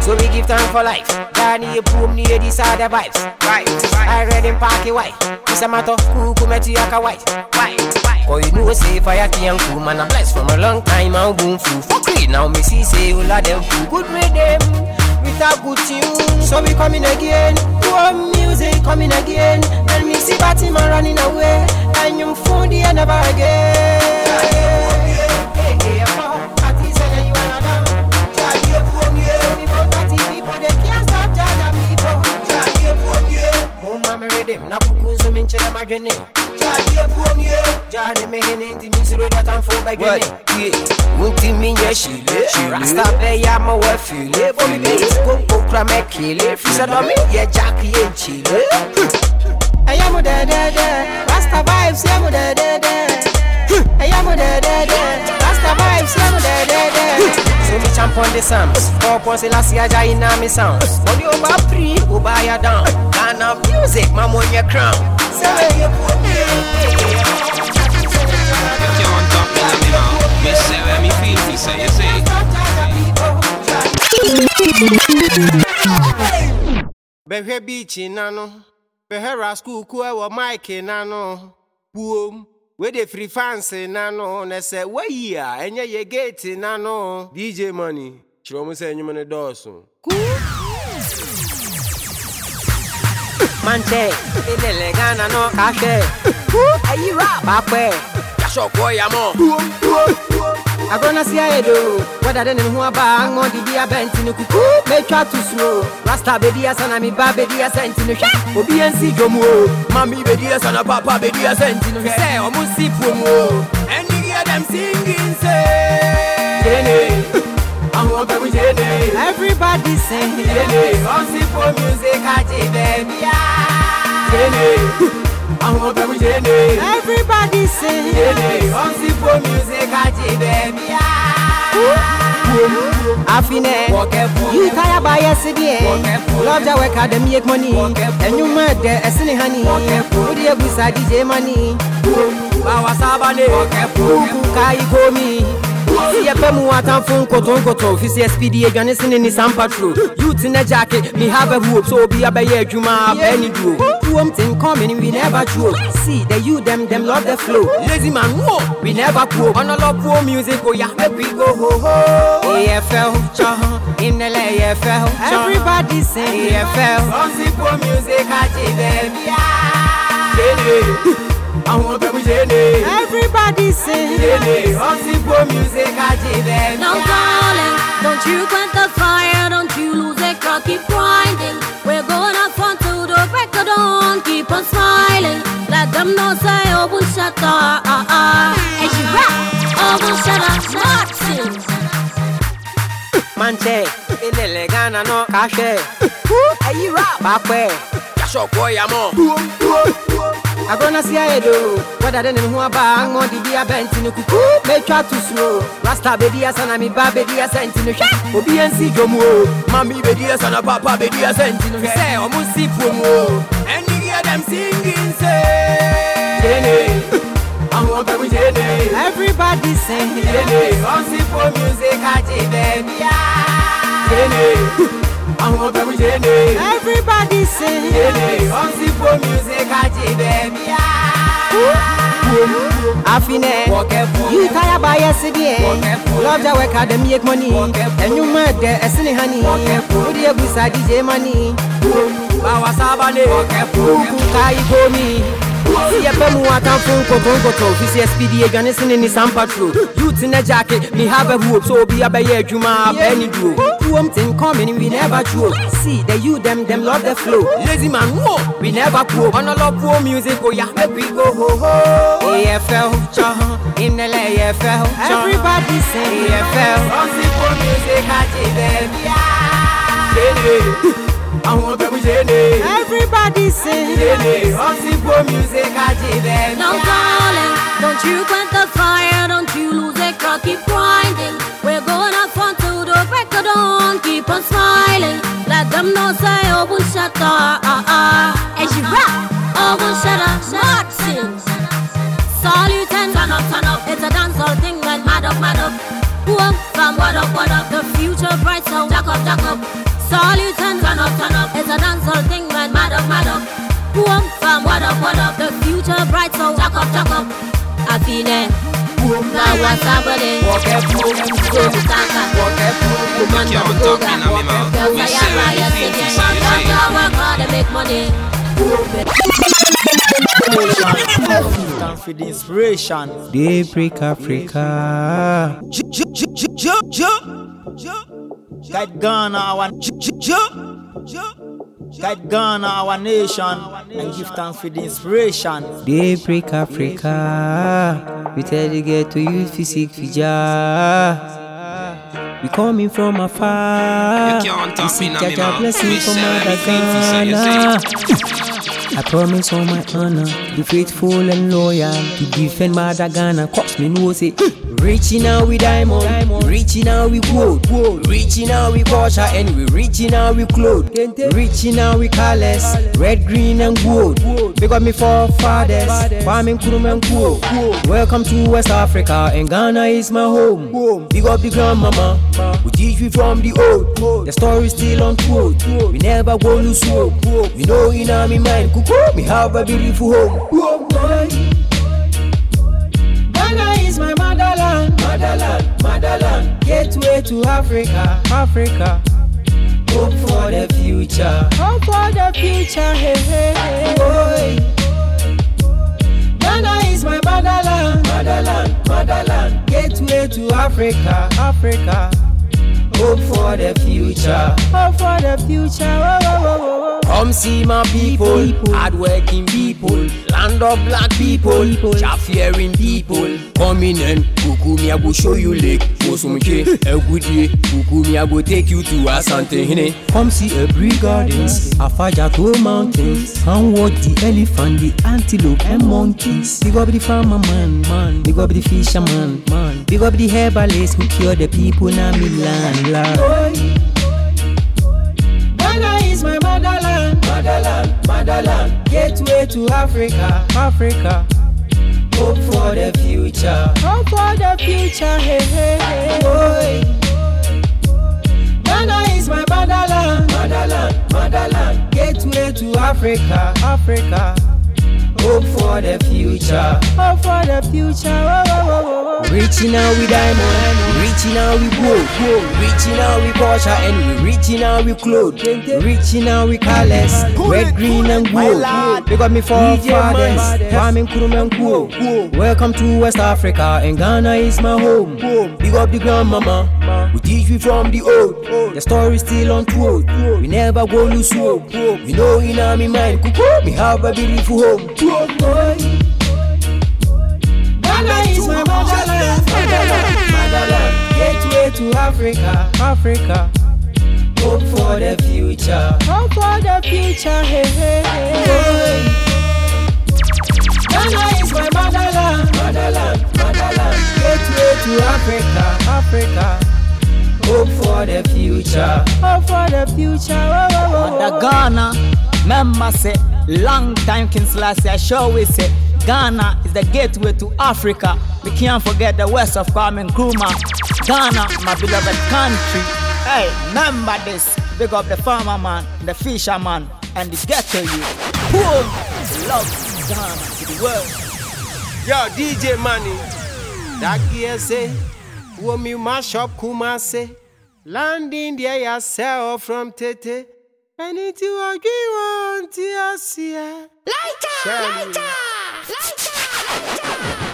So we give time for life. Johnny, you boom near these other vibes. Right, I read him parky white. It's a matter of come to yaka white. Why? Cause you know say fire can cool man I'm blessed from a long time I'm boom fool for free now me see say all of them fool good with them with a good tune so we coming again one music coming again and me see Batman running away and you phone the never again Them na kuku so min chela magene Jade puom ye Jade me hene nti min suro da tan fo bagene Munti min ye shile Rasta be ya ma we file Bobi be is go go kra me kile Fisa do me ye jack ye chile Aya mo de de de Rasta vibes ye mo de de de Aya mo de de de Rasta vibes ye mo de de de So me champ on the Psalms Four points last year Jai na me sounds Body over pre Over ya down. Ghana music Mama on your crown. Say where you put me. You can't talk me to me now. Me say where me feel, me say you say. bɛhwɛ beach na no bɛhwɛ rascal ku ɛwɔ mike na no puom wede firi fanse eh, na no. Na sɛ wayi a ɛnyɛ yɛ gate na no. Dj money. Kyerɛ mu sɛ nnwom no dɔɔso mantɛ ɛnɛlɛ ghana no kahwɛ ayi eh. rap. Apɛ Yasɔkɔ yamɔ. Agorɔ si ayɛ do wɛda de ne ho aba aŋɔ didi abɛnti no kuku mɛtwa to suo rasta bɛdi asa na meba bɛdi asa nti no hwɛ obi ansi dwom o Mami bedi asa na papa bedi asa nti no hwɛ. sɛ ɔmo si puom o And you hear them singing say. Jene. Àwọn pẹ̀lú jene. everybody sing Jene. Ọ̀sìn for music àti bẹ̀bí á. Jene. Àwọn pẹ̀lú jene. everybody sing Jene. Ọ̀sìn for music àti bẹ̀bí á. afinɛ you tire by yesterday. Love ja work dem make money. Ɛnwuma dɛ ɛsene hani wode abusa dj money? Báwa sábà lè. kuku kai komi si yɛpɛ mu atamfo nkotonkoto fi sɛ spidi adwane sene ne sam patro youth ne jacket me have a hope. So obi abɛyɛ adwuma abɛɛ ne duo. Puom ten coming we never true see the you them them love the flow. Lazy man wo we never poor ɔnɔlɔ poor music oh yeah make we go ho ho. AFL chɔ inele AFL chɔ everybody sing. AFL Ọ̀sìn for music àti bẹ̀bí á. Jene. Àwọn pẹ̀lú jene. everybody sing Jene. Ọ̀sìn for music àti bẹ̀bí Now, á. darling, don't you quit the fire, don't you lose it, girl, keep grinding. We're gonna have fun till the break of dawn, keep on smiling. Let them know, say, oh, we'll shut up. Uh, uh. And she rap, oh, we'll shut up, Martin. manche inele Ghana no kahwɛ ayi rap apɛ Yasɔkɔ yamɔ. agorɔ no si ayɛ do wɛda de ne ho aba aŋɔ didi abɛnti no kuku mɛtwa to suo rasta bɛdi asa na meba bɛdi asa nti no hwɛ obi ansi dwom o Mami bedi asa na papa bedi asa nti no hwɛ. sɛ ɔmo nsi puom o And you hear them singing say. Jene. Àwọn pẹ̀lú jene. everybody sing Jene. Ọ̀sìn for music àti bẹ̀bí á. Jene. Àwọn pẹ̀lú jene. everybody sing Jene. Ọ̀sìn for music àti bẹ̀bí á. Afine, you tired by yesterday. Love the work at the make money. And you mad there, a silly honey. You be sad DJ money? Bawa sabane, kai gomi. See a pemu atamfo nkotonkoto fi sɛ spidi adwane sene ne sampatro youth in a jacket me have a hope so obi abɛyɛ adwuma abɛɛ ne duro kuom ten coming we never true see the you them them love the flow. Lazy man whoa we never poor love poor music oh yeah make we go ho ho. AFL cha in the AFL everybody sing. AFL Only for music I baby àwọn bẹ̀rù ṣe lè. everybody sing. lele ọtí po music àjẹbẹ. Now darling, don't you quench the fire, don't you lose it, girl, keep grinding. We're gonna have fun till the break of dawn, keep on smiling. Let them know say, oh, we shut up, ah, ah. And she rap, oh, we shut up, Martin. Salute and turn up, turn up, it's a dancehall thing, man, mad up, mad up. Boom, from what up, what up, the future bright, so jack up, jack up. Salute and turn up, turn up. It's a dancehall thing, man. Mad up, mad up. Boom, fam, what up, what up. The future bright, so jack up, jack up. I feel it. Boom, now what's happening? Walk it, boom, go to Taka. Walk it, boom, come on, Can't go, talk me now, me mouth. Girls, We I say am riot, singing. to say, I work hard to make money. Time for the inspiration. Daybreak Africa. Guide Ghana, our Guide Ghana, our nation, and give thanks for the inspiration. Daybreak Africa. We tell you get to use physique fija. We coming from afar. You can't We talk seek me now, me blessing We from Mother everything to say, you Ghana. I promise on my honor, be faithful and loyal to defend Mother Ghana. Cause me know say, reaching out with diamond, reaching out with gold, reaching out with culture, and we reaching out with clothes, reaching out with colors, red, green, and gold. Big up me forefathers, farming Kurum and cool. Welcome to West Africa, and Ghana is my home. Big up the grandmama, we teach we from the old. The story still untold. We never go lose hope. We know in our mind, we have a beautiful home. Ghana is my motherland, motherland, motherland. Gateway to Africa, Africa. Hope for the future, hope for the future. Hey, hey, hey. Boy. Ghana is my motherland, motherland, motherland. Gateway to Africa, Africa. Hope for the future, hope for the future. Whoa, whoa, whoa, whoa, whoa. Come see my people, hardworking people, land of black people, job-fearing people. Come in and kuku me, I go show you lake. Osumke, a good day, kuku me, I go take you to Asantehene. Come see Aburi Gardens, Afadjato Mountains, and watch the elephant, the antelope, and monkeys. Big up the farmer man, man. Big up the fisherman, man. Big up the herbalist who cure the people na me land, land. Ghana is my motherland, motherland, motherland. Gateway to Africa, Africa. Hope for the future, hope for the future. Hey, hey, hey. Boy. Ghana is my motherland, motherland, motherland. Gateway to Africa, Africa. Hope for the future, hope for the future. Whoa, whoa, whoa. Reaching out with diamond, reaching out with gold, reaching out with culture, and we reaching out with clothes, reaching out with colors, red, green, and gold. They got me for fathers, farming and cool. Welcome to West Africa, and Ghana is my home. Big up the grandmama, we teach we from the old. The story still untold. We never go lose hope. We know in our mind, we have a beautiful home. Ghana is my motherland, motherland, motherland. Gateway to Africa, Africa. Hope for the future, hope for the future. Hey, hey, hey. Ghana is my motherland, motherland, motherland. Gateway to Africa, Africa. Hope for the future, hope for the future. Whoa, whoa, whoa, whoa. The Ghana, member say, long time King Selassie, I sure we say, Ghana is the gateway to Africa. We can't forget the west of Kwame Nkrumah. Ghana, my beloved country. Hey, remember this. Big up the farmer man, the fisherman, and the ghetto youth. Boom! Love Ghana to the world. Yo, DJ Money. That say, wo me mash up Kumase. Landing there yourself from Tete. Anything you want, yes, yeah. Lighter, lighter, lighter, lighter.